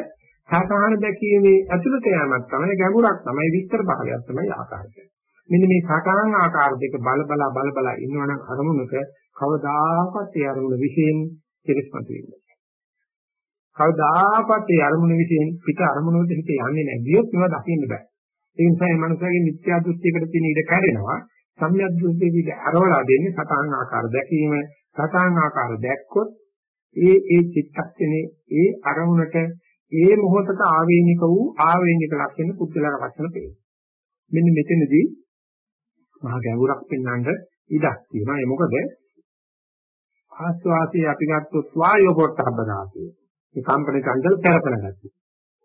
සාධාන දැකීමේ ඇතුළත යෑමක් තමයි ගැඹුරක් තමයි විස්තර භාගයක් තමයි ආකාරය. මෙන්න මේ සාකාරණ ආකාර දෙක බල බල බල බල ඉන්නවනම් අරමුණක කවදාකවත් ඒ අරමුණ විශේෂයෙන් කෙලස්මතු වෙන්නේ. කවදාකවත් ඒ අරමුණ විසින් පිට අරමුණ වලට හිත යන්නේ නැහැ. ගියොත් මේවා දකින්න බෑ. ඒ නිසා මේ මනුස්සයාගේ මිත්‍යා දෘෂ්ටියකට තියෙන ඉඩ කැඩෙනවා. සම්‍යක් දෘෂ්ටියේදී අරවලා දෙන්නේ සතහන් ආකාර දැකීම. සතහන් ආකාර දැක්කොත් ඒ ඒ චිත්තක්ෂණේ ඒ අරමුණට ඒ මොහොතට ආවේනික වූ ආවේනික ලක්ෂණ පුද්ගලක ලක්ෂණ පේනවා. මෙන්න මෙතනදී මහා ගැඹුරක් පෙන්වන්න ඉඩක් තියෙනවා. ඒ මොකද ආස්වාසිය අපි ගත්තොත් වායෝ පොට්ටබ්බ දාතිය. මේ කම්පන චංචල පෙරපෙන ගතිය.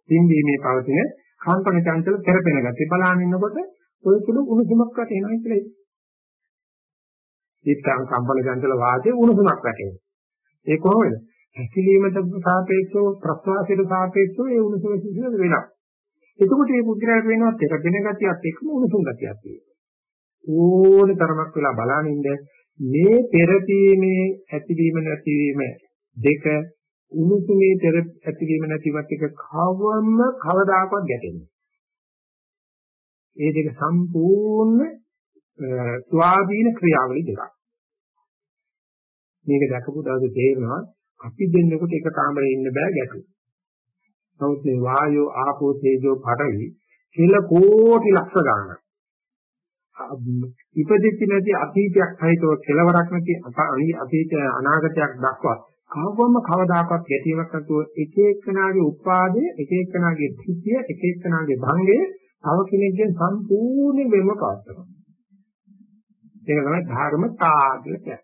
පින්දීමේ පවතින කම්පන චංචල පෙරපෙන ගතිය බලන ඉන්නකොට ඔය සුළු උණුසුමක් වැටෙනවා කියලා. ඒත්නම් කම්පන චංචල වාදයේ උණුසුමක් වැටෙනවා. ඒ කොහොමද? හැකිලීමට සාපේක්ෂව ප්‍රස්වාසයට සාපේක්ෂව ඒ උණුසුම සිදුව වෙනවා. එතකොට මේ පුද්ගලයාට වෙනවා පෙරපෙන ගතියත් එක්කම උණුසුම් ගතියක් තියෙනවා. ඕන තරමක් වෙලා බලනින්ද මේ පෙරපීමේ ඇතිවීම නැතිවීම දෙක උණුසුමේ තෙර ඇතිවීම නැතිවත් එක කවම කවදාකවත් ගැටෙන්නේ. ඒ දෙක සම්පූර්ණ ස්වාධීන ක්‍රියාවලිය දෙකක්. මේක දැකපු දවසේ තේරෙනවා අපි දෙන්නෙකුට එක කාමරේ ඉන්න බෑ ගැටු. නමුත් මේ වායෝ ආපෝ තේජෝ පඨවි කියලා කෝටි ලක්ෂ ගානක්. ඉපදෙච්ච නැති අතීතයක් සහිතව කෙලවරක් නැති අතීත අනාගතයක් දක්වා කවවම කවදාකවත් ගැටීමක් නැතුව එක එක්කනාගේ උපාදේ එක එක්කනාගේ තිතිය එක එක්කනාගේ භංගය තව කෙනෙක්ගෙන් සම්පූර්ණ වෙම පවත්නවා. ඒක තමයි ධර්මතා කියලා කියන්නේ.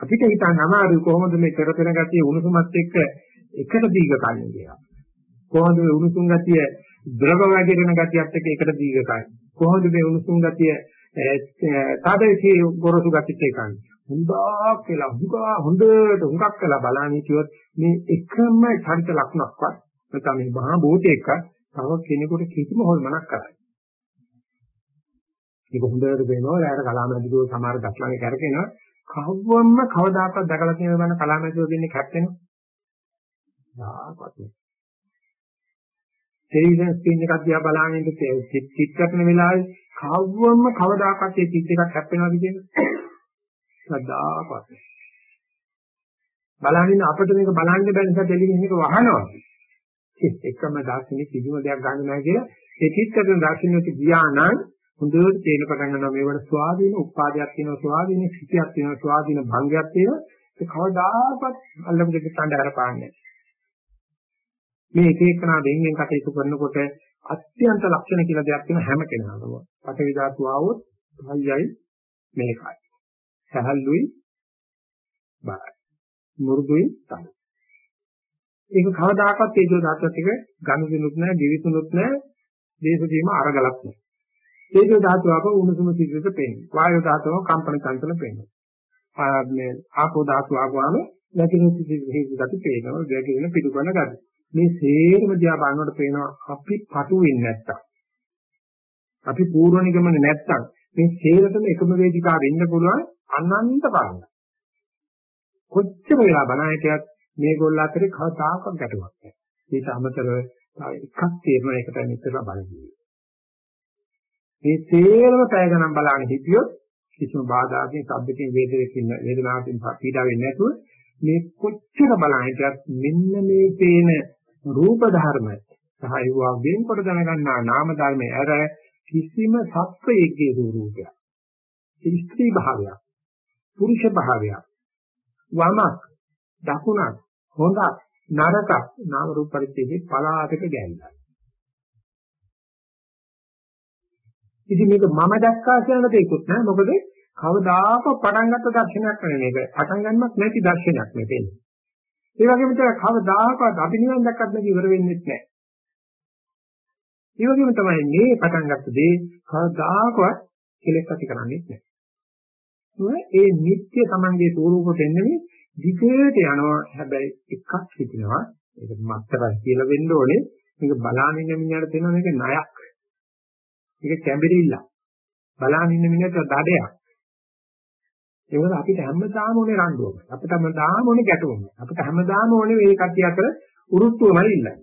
අපිට හිතන්න අමාරු කොහොමද මේ කරපෙන ගතිය උණුසුමත් එක්ක එකට දීග කන්නේ කියලා. කොහොමද මේ උණුසුම් ගතිය ද්‍රව වගේන ගතියත් එක්ක එකට දීග කන්නේ. කොහොමද මේ උණුසුම් ගතිය තාදේශී ගොරසු ගතිත් එක්කන්නේ. හුඟක් කියලා හුඟා හොඳට හුඟක් කියලා බලන්න හිටියොත් මේ එකම චරිත ලක්ෂණක්වත් නැත්නම් මේ මහා භූතයක තව කෙනෙකුට කිසිම හොල්මනක් කරන්නේ. ඒක හොඳට වෙනවා. ඊළඟට කලාමැදිකෝ සමහර දක්ලගේ කරකිනවා. කවවම්ම කවදාකවත් දැකලා තියෙන බන කලාමැදිකෝ දෙන්නේ කැප්ටෙනවා. දාපත් නේ. ටෙලිවිෂන් ස්ක්‍රීන් එකක් දිහා බලාගෙන ඉඳ චිත් කරන වෙලාවේ කවවම්ම කවදාකවත් ඒ චිත් එකක් හැප්පෙනවද කියන්නේ? සදාපත්. බලහින්න අපිට මේක බලන්න බැරි නිසා ටෙලිවිෂන් එක වහනවා. එකම දාර්ශනික කිසිම දෙයක් ගන්න නැහැ කියලා ඒ චිත් කරන දාර්ශනික ගියා නම් හොඳට තේන පටන් ගන්නවා මේවට ස්වාධීන උපාදයක් තියෙනවා ස්වාධීන සිටියක් තියෙනවා ස්වාධීන භංගයක් තියෙනවා ඒ කවදාකවත් අල්ලමු දෙක තණ්ඩ කරපාන්නේ මේ එක එකනා දෙන්නේ කටයුතු කරනකොට අත්‍යන්ත ලක්ෂණ කියලා දෙයක් තියෙන හැම කෙනාටම පටවි ධාතු ආවොත් හයියයි මේකයි සහල්ුයි බරයි මුරුදුයි තමයි. ඒක කවදාකවත් තේජෝ ධාතුවත් එක ගනුදෙනුත් නැහැ දිවිතුනුත් නැහැ දේශදීම අරගලක් නැහැ. තේජෝ ධාතුව අප උණුසුම සිද්දට පෙන්නේ වායෝ ධාතුව කම්පන චංචල පෙන්නේ ආ මේ ආපෝ ධාතුව ආවම නැතිනු සිද්දෙහි ගති පේනවා ගැගෙන පිටුපන ගති. මේ සේරම දිහා බලනකොට පේනවා අපි පටු වෙන්නේ නැත්තම්. අපි පූර්ව නිගමන නැත්තම් මේ සේරතම එකම වේදිකාවෙ ඉන්න පුළුවන් අනන්ත බලන්න කොච්චර වෙලා බණ හිටියත් මේගොල්ල අතරේ කවදාකවත් ගැටුමක් නැහැ. ඊට අමතරව එකක් තේරෙන එකට නිතරම බලන්නේ. මේ තේරම පැය ගණන් බලන්න හිටියොත් කිසිම බාධාකින් සබ්දකින් වේදනකින් වේදනාවකින් පීඩා වෙන්නේ නැතුව මේ කොච්චර බලන්න හිටියත් මෙන්න මේ තේන රූප ධර්ම සහ ඒවා වෙන්කොට දැනගන්නා නාම ධර්මයේ අර කිසිම සත්වයේගේ රූපයක්. ස්ත්‍රී භාවයක්, පුරුෂ භාවයක්, වමක්, දකුණක්, හොඳක්, නරකක් නාම රූප පරිච්ඡේදේ පලාතක ගැන්නා. ඉතින් මේක මම දැක්කා කියන දෙයක්වත් නෑ මොකද කවදාක පටන් ගත්ත දර්ශනයක් නෙමෙයි මේක. පටන් ගන්නවත් නැති දර්ශනයක් මෙතෙන්. ඒ වගේම තමයි කවදාකවත් අභිනිවන් දැක්කත් නැති ඉවර වෙන්නේ නැහැ. ඒ වගේම තමයි මේ පටන් ගත්ත දේ කවදාකවත් කෙලෙස් ඇති කරන්නේ නැහැ. ඒ නිත්‍ය තමන්ගේ ස්වરૂපෙට එන්නේ දිගට යනවා. හැබැයි එකක් හිතෙනවා ඒක මත්තරයි කියලා වෙන්න ඕනේ. මේක බලාගෙන ඉන්න මිනිහට තේනවා මේක ණයක්. මේක කැඹිරිල්ල බලාගෙන ඉන්න මිනිහට දඩයක්. ඒකද අපිට හැමදාම ඕනේ රණ්ඩුවම. අපිට හැමදාම ඕනේ ගැටුවම අපිට හැමදාම ඕනේ මේ කට්ටිය අතර උරුට්ටුවමයි ඉල්ලන්නේ.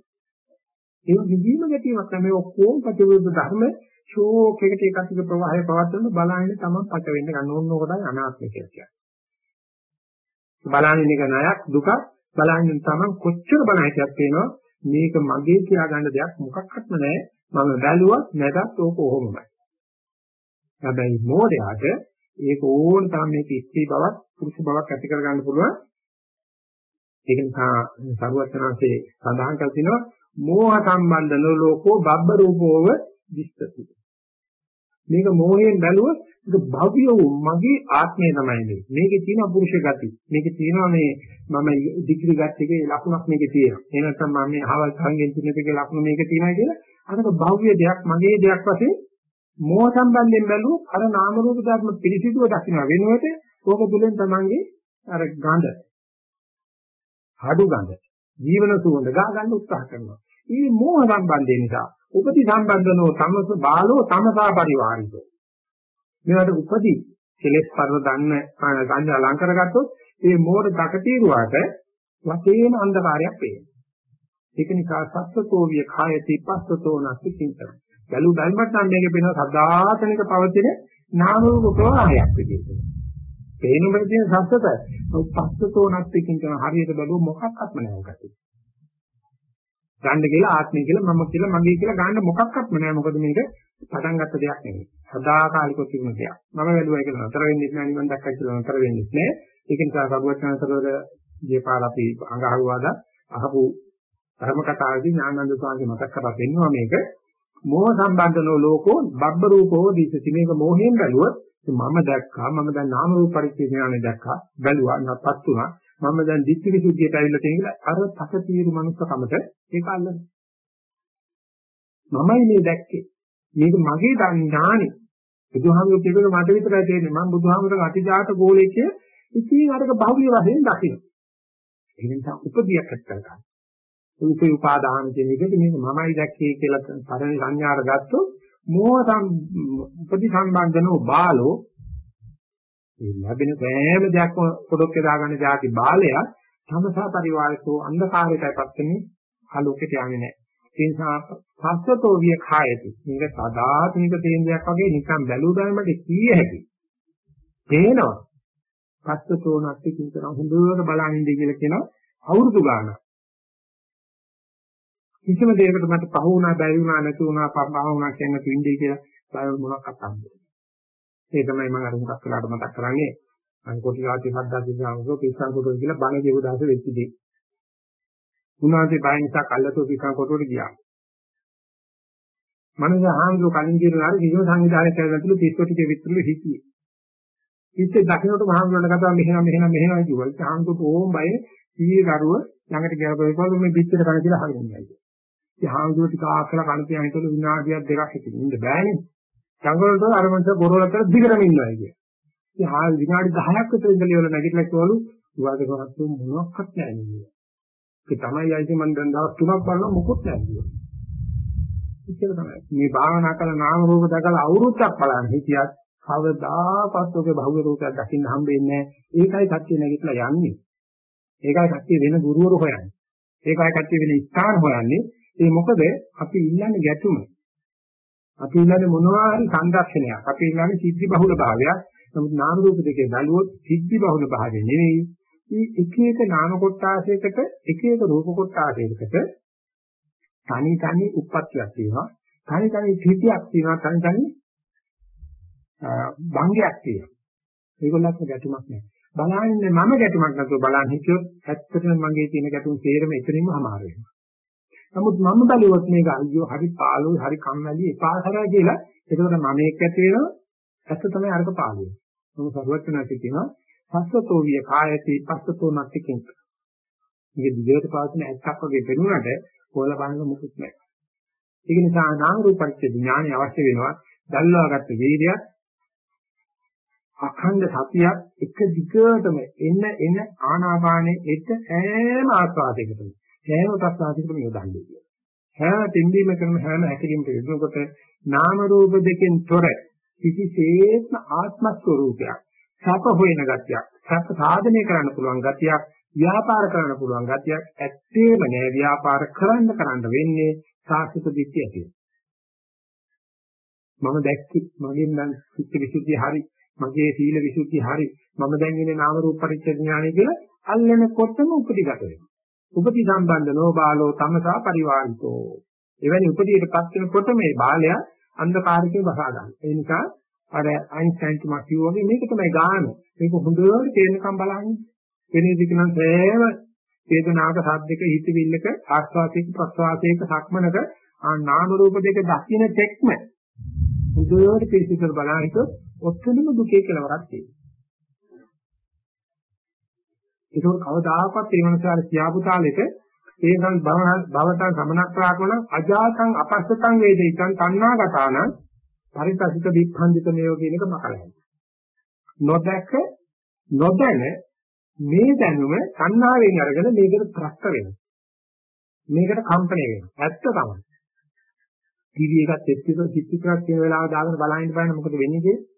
ඒක කිසිම ගැටීමක් නැහැ මේ ඔක්කොම ප්‍රතිවිරුද්ධ ධර්ම ෂෝක් එකට එකක් එක ප්‍රවාහය පවත්වන බලාගෙන තමයි පට වෙන්න ගන්න ඕන කොටයි අනාත්මය කියලා කියන්නේ. බලන්නේ එක ණයක් දුකක් බලන්නේ තමන් කොච්චර බණ හිතයක් පේනවා මේක මගේ කියලා ගන්න දෙයක් මොකක්වත්ම නැහැ. මම බැලුවත් නැතත් ඕක කොහොමයි හැබැයි මොඩයාට ඒක ඕන තරම් මේක ඉස්ති බවක් පුරුෂ බවක් ඇති කර ගන්න පුළුවන්. ඒක නිසා සරුවචනාංශේ සඳහන් කර තිනවා මෝහ සම්බන්ධ නොලෝකෝ බබ්බ රූපෝව විස්තති මේක මෝහයෙන් බැලුවොත් ඒක භව්‍ය වූ මගේ ආත්මය තමයි මේ. මේකේ තියෙන පුරුෂ ගති. මේකේ තියෙනවා මේ මම දිග්‍රී ගත්තේ ලකුණක් මේකේ තියෙනවා. ඒ නැත්නම් මම මේ අහවල් සංගෙන් තුන එකේ ලකුණ මේකේ තියෙනවා කියලා අරක භව්‍ය දෙයක් මගේ දෙයක් වශයෙන් මෝහ සම්බන්ධයෙන් බැලුවොත් අර නාම රූප ධර්ම පිළිසිතුව දකින්න වෙනුවට ඕක තුලින් තමන්ගේ අර ගඳ හඩු ගඳ ජීවන සුවඳ ගා ගන්න උත්සාහ කරනවා. මේ මෝහ සම්බන්ධය නිසා උපති සම්බන්ධනෝ තමස බාලෝ තමසා පරිවාරිතෝ මේවට උපදී කෙලෙස් පරව දන්න ගන්න අලංකර ගත්තොත් මේ මෝඩ දකතිරුවාට වශයෙන් අන්ධකාරයක් පේනවා ඒක නිසා සත්ත්වෝ විය කායති පස්සතෝ නැති චින්තන බැලු බැලමත් නම් මේකේ වෙන සදාතනික පවතින නාම රූප ප්‍රවාහයක් විදිහට. පේනුමේ තියෙන සත්‍යත පස්සතෝ නැත්කින් කියන හරියට බැලුව මොකක්වත්ම නැහැ ඔකට. ගන්න කියලා ආත්මය කියලා මම කියලා මගේ කියලා ගන්න මොකක්වත්ම නැහැ මොකද මේක පටන් ගත්ත දෙයක් නෙවෙයි. සදාකාලිකව තිබුණ දෙයක්. මම වැළුවයි කියලා නතර වෙන්නේ නැහැ නිවන් දැක්කයි කියලා නතර වෙන්නේ නැහැ. ඒක නිසා සරුවචනතරවල දීපාල අපි අඟහරුවාද අහපු ධර්ම කතාවේදී ඥානන්ද ස්වාමීන් මතක් කරලා දෙන්නවා මේක මෝහ සම්බන්ධනෝ ලෝකෝ බබ්බ රූපෝ දිසති මේක මෝහයෙන් බැලුවොත් මම දැක්කා මම දැන් නාම රූප පරිච්ඡේදනානේ දැක්කා බැලුවා නැත්පත් උනා මම දැන් දිට්ඨි විසුද්ධියට ඇවිල්ලා තියෙන කියලා අර තකතිරු මනුස්සකමට ඒක අල්ලන. මමයි මේ දැක්කේ. මේක මගේ ඥානෙ බුදුහාමුදුරුවෝ කියනකොට මට විතරයි තේරෙන්නේ. මම බුදුහාමුදුරුවෝ අතිජාත ගෝලයේ ඉතින් අරක බහුලිය වශයෙන් දකින්න ඒ නිසා උපදියක් ඇත්ත කරගන්න. උපේ උපාදාන කියන එකට මේක මමයි දැක්කේ කියලා පරණ සංඥාර ගත්තොත් මෝහ උපදි සම්බන්ධනෝ බාලෝ මේ ලැබෙන සෑම දෙයක්ම පොඩොක් දාගන්න જાති බාලය තමසා පරිවාරකෝ අන්ධකාරයටපත් වෙන්නේ ආලෝකයට යන්නේ නැහැ. ඒ නිසා සස්සතෝ විය khායති. මේක සදාතනික තේන් දෙයක් වගේ නිකන් බැලුව බැලමට කීය හැකි. පේනවා. සස්සතෝ නැති කියන හොඳට බලන් ඉඳී කියලා කියනවා අවුරුදු ගානක්. කිසිම දෙයකට මට පහ වුණා බැරි වුණා නැති වුණා පහ වුණා කියන තුින්දේ කියලා බය මොනවක් අතන්නේ. ඒ තමයි මම අර මුලක් කළාට මතක් කරන්නේ අන් කොටි ආටි හද්දා දිනාවෝ පිස්සන් කොටුව කියලා බණ කියව දාස වෙච්ච දේ. උන්වහන්සේ බය නිසා කල්ලාතෝ පිස්සන් කොටුවට ගියා. මනස ආන්දු කලින් කියනවා කිසිම සංවිධානයක් කරගන්නතුළු පිස්සෝ ටික විතරුළු හිටියේ. ඉතින් දකින්නට මහාමුදුරණ කතාව මෙහෙම මෙහෙම මෙහෙමයි කිව්වා. ඉතින් ආන්දු ඕම් බය සීයේ කරුව ළඟට ගියපොයි මේ පිටතට කන කියලා හරියන්නේ නැහැ. ඉතින් ආන්දු ටික ආකලා කන තියන හිටළු විනාඩියක් දෙකක් හිටින්න ඉන්න බෑනේ. සංගලන්ට අර මනස බොරවලට දිගටම ඉන්නවා කිය. ඉතින් ආ විනාඩි 10ක් විතර ඉඳලා ඉවර නැගිටලා කිව්වලු විවාද කරත් මොනවත් නැහැ නේද. ඒක තමයි අයිති මම දැන් දවස් තුනක් බලනවා මොකොත් නැහැ කිව්වා. ඉතින් තමයි මේ භාවනා කරන නාම රූප දැකලා අවුරුද්දක් බලන්න හිටියත් කවදාකවත් ඔගේ භෞතික රූපයක් දකින්න හම්බෙන්නේ නැහැ. ඒකයි කච්චි නැගිටලා යන්නේ. ඒකයි කච්චි වෙන ගුරුවරු හොයන්නේ. ඒකයි කච්චි වෙන ස්ථාන හොයන්නේ. ඒ මොකද අපි ඉල්ලන්නේ ගැතුම. අපි ඉල්ලන්නේ මොනවා හරි සංරක්ෂණයක්. අපි ඉල්ලන්නේ සිද්ධි බහුල භාවයක්. නමුත් නාම රූප දෙකේ බැලුවොත් සිද්ධි බහුල භාවය නෙවෙයි. මේ එක එක නාම කොටාසයකට එක එක රූප කොටාසයකට තනි තනි උප්පත්තියක් තියෙනවා. තනි තනි පිටියක් තියෙනවා. තනි තනි භංගයක් තියෙනවා. ඒගොල්ලන්ට ගැටුමක් නැහැ. බලන්නේ මම ගැටුමක් නැතුව බලන් හිටියොත් ඇත්තටම මගේ තියෙන ගැටුම් තේරෙම එතනින්ම හමාර වෙනවා. නමුත් මම බැලුවොත් මේක අයියෝ හරි පාළුයි හරි කම්මැලි එපා කරා කියලා එතකොට මම එක්ක ඇති වෙනවා ඇත්ත තමයි අරක පාළුව. මොකද සරුවත් නැති කියනවා පස්සතෝ විය කායති පස්සතෝ නැති කිංක. මේක දිගට පවතින ඇත්තක් වගේ පෙනුනට කොහොල බලන්න මොකුත් නැහැ. ඒක නිසා නාම රූප පරිච්ඡේද ඥානය අවශ්‍ය වෙනවා. දල්වාගත්ත වීර්යය අඛණ්ඩ සතියක් එක දිගටම එන්න එන ආනාපානෙ එත හැම ආස්වාදයකටම හැම ප්‍රස්වාදයකටම යොදන්නේ කියලා. හැම තින්දීම කරන හැම හැකලින්ට යොදනකොට නාම රූප දෙකෙන් තොර කිසිසේත්ම ආත්ම ස්වરૂපයක් සැප හොයන ගතියක් සැප සාධනය කරන්න පුළුවන් ගතියක් ව්‍යාපාර කරන්න පුළුවන් ගතියක් ඇත්තේම නෑ ව්‍යාපාර කරන්න කරන්න වෙන්නේ සාහිත දිට්ඨිය ඇතිව. මම දැක්කේ මගෙන් නම් චිත්ත විසුද්ධිය හරි මගේ සීල විසුද්ධිය හරි මම දැන් ඉන්නේ නාම රූප පරිච්ඡේද ඥානය කියලා අල්ලනකොටම උපදිගත වෙනවා. උපති සම්බන්ධනෝ බාලෝ තමසා පරිවාරිතෝ. එවැනි උපදීයටපත් වෙනකොට මේ බාලයා අන්ධකාරකේ බසා ගන්න. ඒ නිසා අර අයින්ස්ටයින් තුමා කිව්වා වගේ මේක තමයි ගාන. මේක හොඳට තේරෙනකම් බලන්නේ. වෙන විදිහක නම් සෑම වේදනාවක සද්දක හිතවිල්ලක ආස්වාදයක ප්‍රස්වාදයක සක්මනක ආ නාම රූප දෙක දකින්න තෙක්ම හොඳට පිළිසිකර බලන හිතොත් ඔත්තනම දුකේ කෙලවරක් තියෙනවා. ඒක කවදාකවත් ඒ මනසාර කියාපු තාලෙක ඒකන් භවතං සමනක් ප්‍රාකවන අජාතං අපස්සතං වේදිතං තණ්හාගතාන පරිතසිත විප්ඛන්දිත මේව කියන එක මකලයි. නොදැක නොදැන මේ දැනුම තණ්හාවෙන් අරගෙන මේකට ත්‍රස්ත වෙනවා. මේකට කම්පණය වෙනවා. ඇත්ත තමයි. ටීවී එකත් එක්ක චිත්‍රයක් කියන වෙලාව දාගෙන බලහින්න බලන්න මොකද වෙන්නේ කියලා?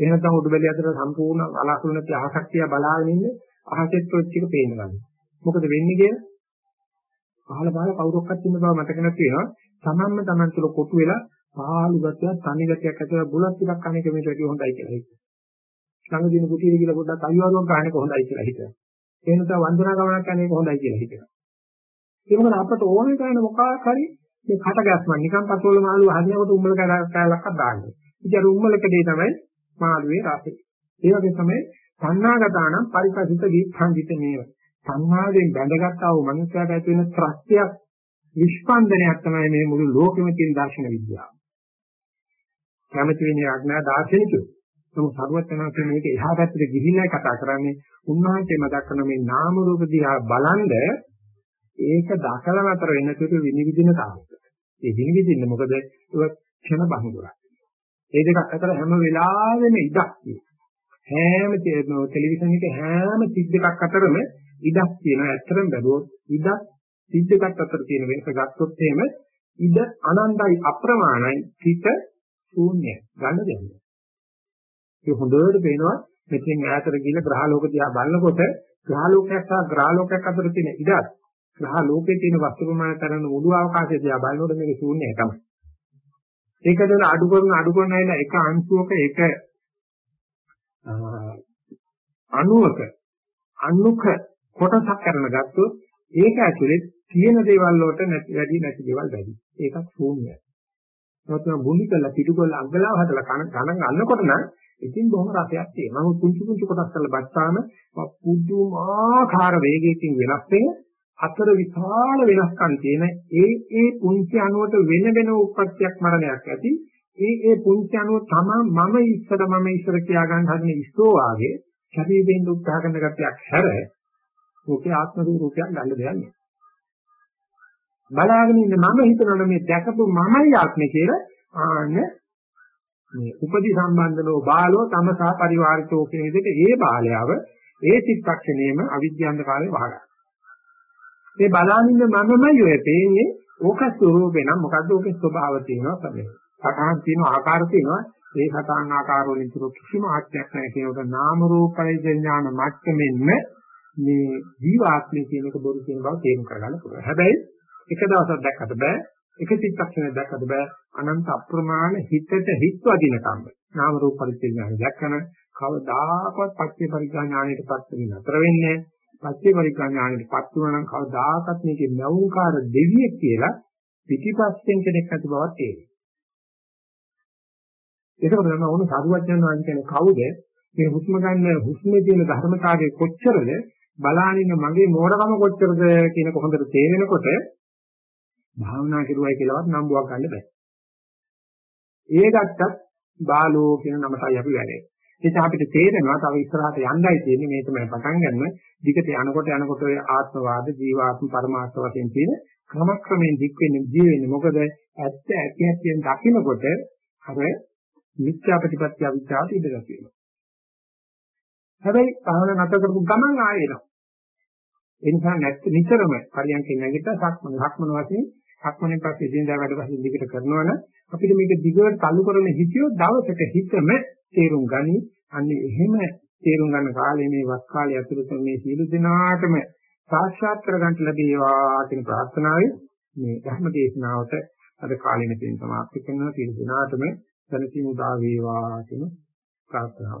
එහෙම නැත්නම් උඩුබැලිය අතර සම්පූර්ණ අලසුන නැති අහසක් තියා බලාගෙන ඉන්නේ අහසෙත් ඔච්ච එක පේන්න ගන්න. මොකද වෙන්නේ කියලා? අහල බහල කවුරක්වත් ඉන්න බව මතක නැති වෙනවා. තමන්ම තමන් තුළ කොටු වෙලා පාළු ගතියක්, තනි ගතියක් ඇතිවෙලා බුලත් ටිකක් අනේක මේට වැඩිය හොඳයි කියලා හිතනවා. ළඟ දින කුටියේ කියලා පොඩ්ඩක් අවිවාරුවක් ගන්නක හොඳයි කියලා හිතනවා. ඒ නිසා වන්දනා ගමනක් යන්නේ හොඳයි කියලා හිතනවා. ඒ මොකද අපට ඕනේ කරන මොකක් හරි මේ කට ගැස්මක් නිකන් පසෝල මාළුව හදිනකොට උම්මල කැලක්ක් දාන්නේ. ඉතින් අර උම්මලකදී තමයි මාළුවේ රසය. ඒ වගේ තමයි සංනාගතානම් පරිපසිත දීප්ඛංජිත මේව. සංනාගෙන් බැඳගත්තා වූ මනුස්සයාට ඇති වෙන ත්‍ස්ත්‍යයක් විස්පන්දනයක් තමයි මේ මුළු ලෝකෙම තියෙන දර්ශන විද්‍යාව. කැමති වෙන්නේ අඥා දාර්ශනිකයෝ. නමුත් සරුවචනාංශයේ මේක එහා පැත්තට ගිහිල්ලා කතා කරන්නේ උන්වහන්සේ මතක් කරන මේ නාම රූප දිහා බලන්ද ඒක දකල නතර වෙන තුරු විනිවිදින තාලෙක. ඒ විනිවිදින්න මොකද ඒක ක්ෂණ බහුදුරක්. ඒ දෙක අතර හැම වෙලාවෙම ඉඩක් හැම ටෙලිවිෂන් එකේ හැම සිත් දෙකක් අතරම ඉඩක් තියෙනවා. ඇත්තටම බැලුවොත් ඉඩක් සිත් දෙකක් අතර තියෙන වෙනස ගත්තොත් එහෙම ඉඩ අනන්තයි අප්‍රමාණයි සිත ශූන්‍යයි. ගන්න දෙන්නේ. ඒ හොඳට පේනවා මෙතෙන් ඈතට ගිහින් ග්‍රහ ලෝක දිහා බලනකොට ග්‍රහ ලෝකයක් සහ ග්‍රහ ලෝකයක් අතර තියෙන ඉඩක් ග්‍රහ ලෝකයේ තියෙන වස්තු ප්‍රමාණය තරන මුළු අවකාශය දිහා බලනකොට මේක ශූන්‍යයි තමයි. ඒක දෙන අඩු කරන අඩු කරන අයලා එක අංශුවක එක අණුවක අණුක කොටසක් කරන ගත්තොත් ඒක ඇතුලේ තියෙන දේවල් වලට නැති වැඩි නැති දේවල් වැඩි. ඒකත් ශූන්‍යයි. නැත්නම් බුලි කරලා පිටු කරලා අග්ගලාව හදලා කන ගණන් ගන්නකොට නම් ඉතින් බොහොම රසයක් තියෙනවා. නමුත් කුංචු කුංචු කොටස් කරලා බත්තාම පුදුමාකාර වේගයකින් වෙනස් වෙන අතර විශාල වෙනස්කම් තියෙන ඒ ඒ පුංචි අණුවට වෙන වෙන උප්පත්තියක් මරණයක් ඇති. ඒ ඒ පුංචි අණුව තම මම ඉස්සර මම ඉස්සර කියා ගන්න හදන ඉස්සෝ වාගේ ශරීරයෙන් උත්සාහ කරන ගතියක් හැර ඕකේ ආත්ම රූපයක් ගන්න දෙයක් නෑ. බලාගෙන ඉන්න මම හිතනවා මේ දැකපු මමයි ආත්මය කියලා ආන්න මේ උපදි සම්බන්ධනෝ බාලෝ තමසා පරිවාරිතෝ කියන විදිහට ඒ බාලයව ඒ චිත්තක්ෂණයෙම අවිද්‍යාන්ත කාලේ වහගන්න. මේ බලානින්න මමමයි ඔය පේන්නේ ඕක ස්වરૂපේ නම් මොකද්ද ඕකේ ස්වභාව තියෙනවා තමයි. සතහන් තියෙන ආකාර තියෙනවා ඒ සතහන් ආකාර වලින් තුරු කිසිම ආත්මයක් නැහැ කියනකොට නාම රූප පරිඥාන මට්ටමින්ම මේ ජීවාත්මය කියන එක බොරු කියන බව තේරුම් කරගන්න පුළුවන්. හැබැයි එක දවසක් දැක්කට බෑ එක චිත්තක්ෂණයක් දැක්කට බෑ අනන්ත අප්‍රමාණ හිතට හිත වදින කම්ම. නාම රූප පරිඥාන දැක්කම කවදාකවත් පච්චේ පරිඥාණයට පත් වෙන්නේ නතර වෙන්නේ පස්චිමරිකා ඥානෙටපත් වුණා නම් කවදාකවත් මේකේ නැවුම්කාර දෙවියෙක් කියලා පිටිපස්සෙන් කෙනෙක් ඇති බවක් තේරෙනවා. ඒකම තමයි ඕන සාධුවඥාන වාන් කියන්නේ කවුද? මේ හුස්ම ගන්න හුස්මේ තියෙන ධර්මතාවය කොච්චරද? බලානින්න මගේ මෝඩකම කොච්චරද කියන කොහොඳට තේරෙනකොට භාවනා කරුවයි කියලාවත් නම්බුවක් ගන්න බෑ. ඒ ගත්තත් බාලෝ කියන නමටයි අපි වැඩේ. ඒක අපිට තේරෙනවා තව ඉස්සරහට යන්නයි තියෙන්නේ මේ තමයි පටන් ගන්න. දිගට යනකොට යනකොට ඔය ආත්මවාද ජීවාත්ම පරමාර්ථ වශයෙන් තියෙන ක්‍රමක්‍රමයෙන් දික් වෙන්නේ ජී වෙන්නේ මොකද ඇත්ත ඇති ඇත්තෙන් දකිනකොට අර මිත්‍යා ප්‍රතිපත්‍ය අවිද්‍යාවට ඉඩ ගැසෙනවා. හැබැයි භාවනා නැත කරපු ගමන් ආයෙනවා. ඒ නිසා නැත් නිතරම පරියන්කෙන් නැගිට සක්මන සක්මන වශයෙන් සක්මනේ පස්සේ ඉදින්දා වැඩ වශයෙන් දිගට කරනවා නම් අපිට මේක දිගට තල්ලු කරන හිතියෝ දවසක හිතම තේරුම් ගනි. අන්නේ එහෙම තේරුම් ගන්න කාලේ මේ වස් කාලය ඇතුළත මේ සීල දිනාටම සාක්ෂාත් කරගන්න ලැබේවා කියන ප්‍රාර්ථනාවෙන් මේ ධර්ම දේශනාවට අද කාලේ මෙතෙන් සමාප්ත කරනවා. සීල දිනාටම දැනසීම උදා වේවා කියන ප්‍රාර්ථනාව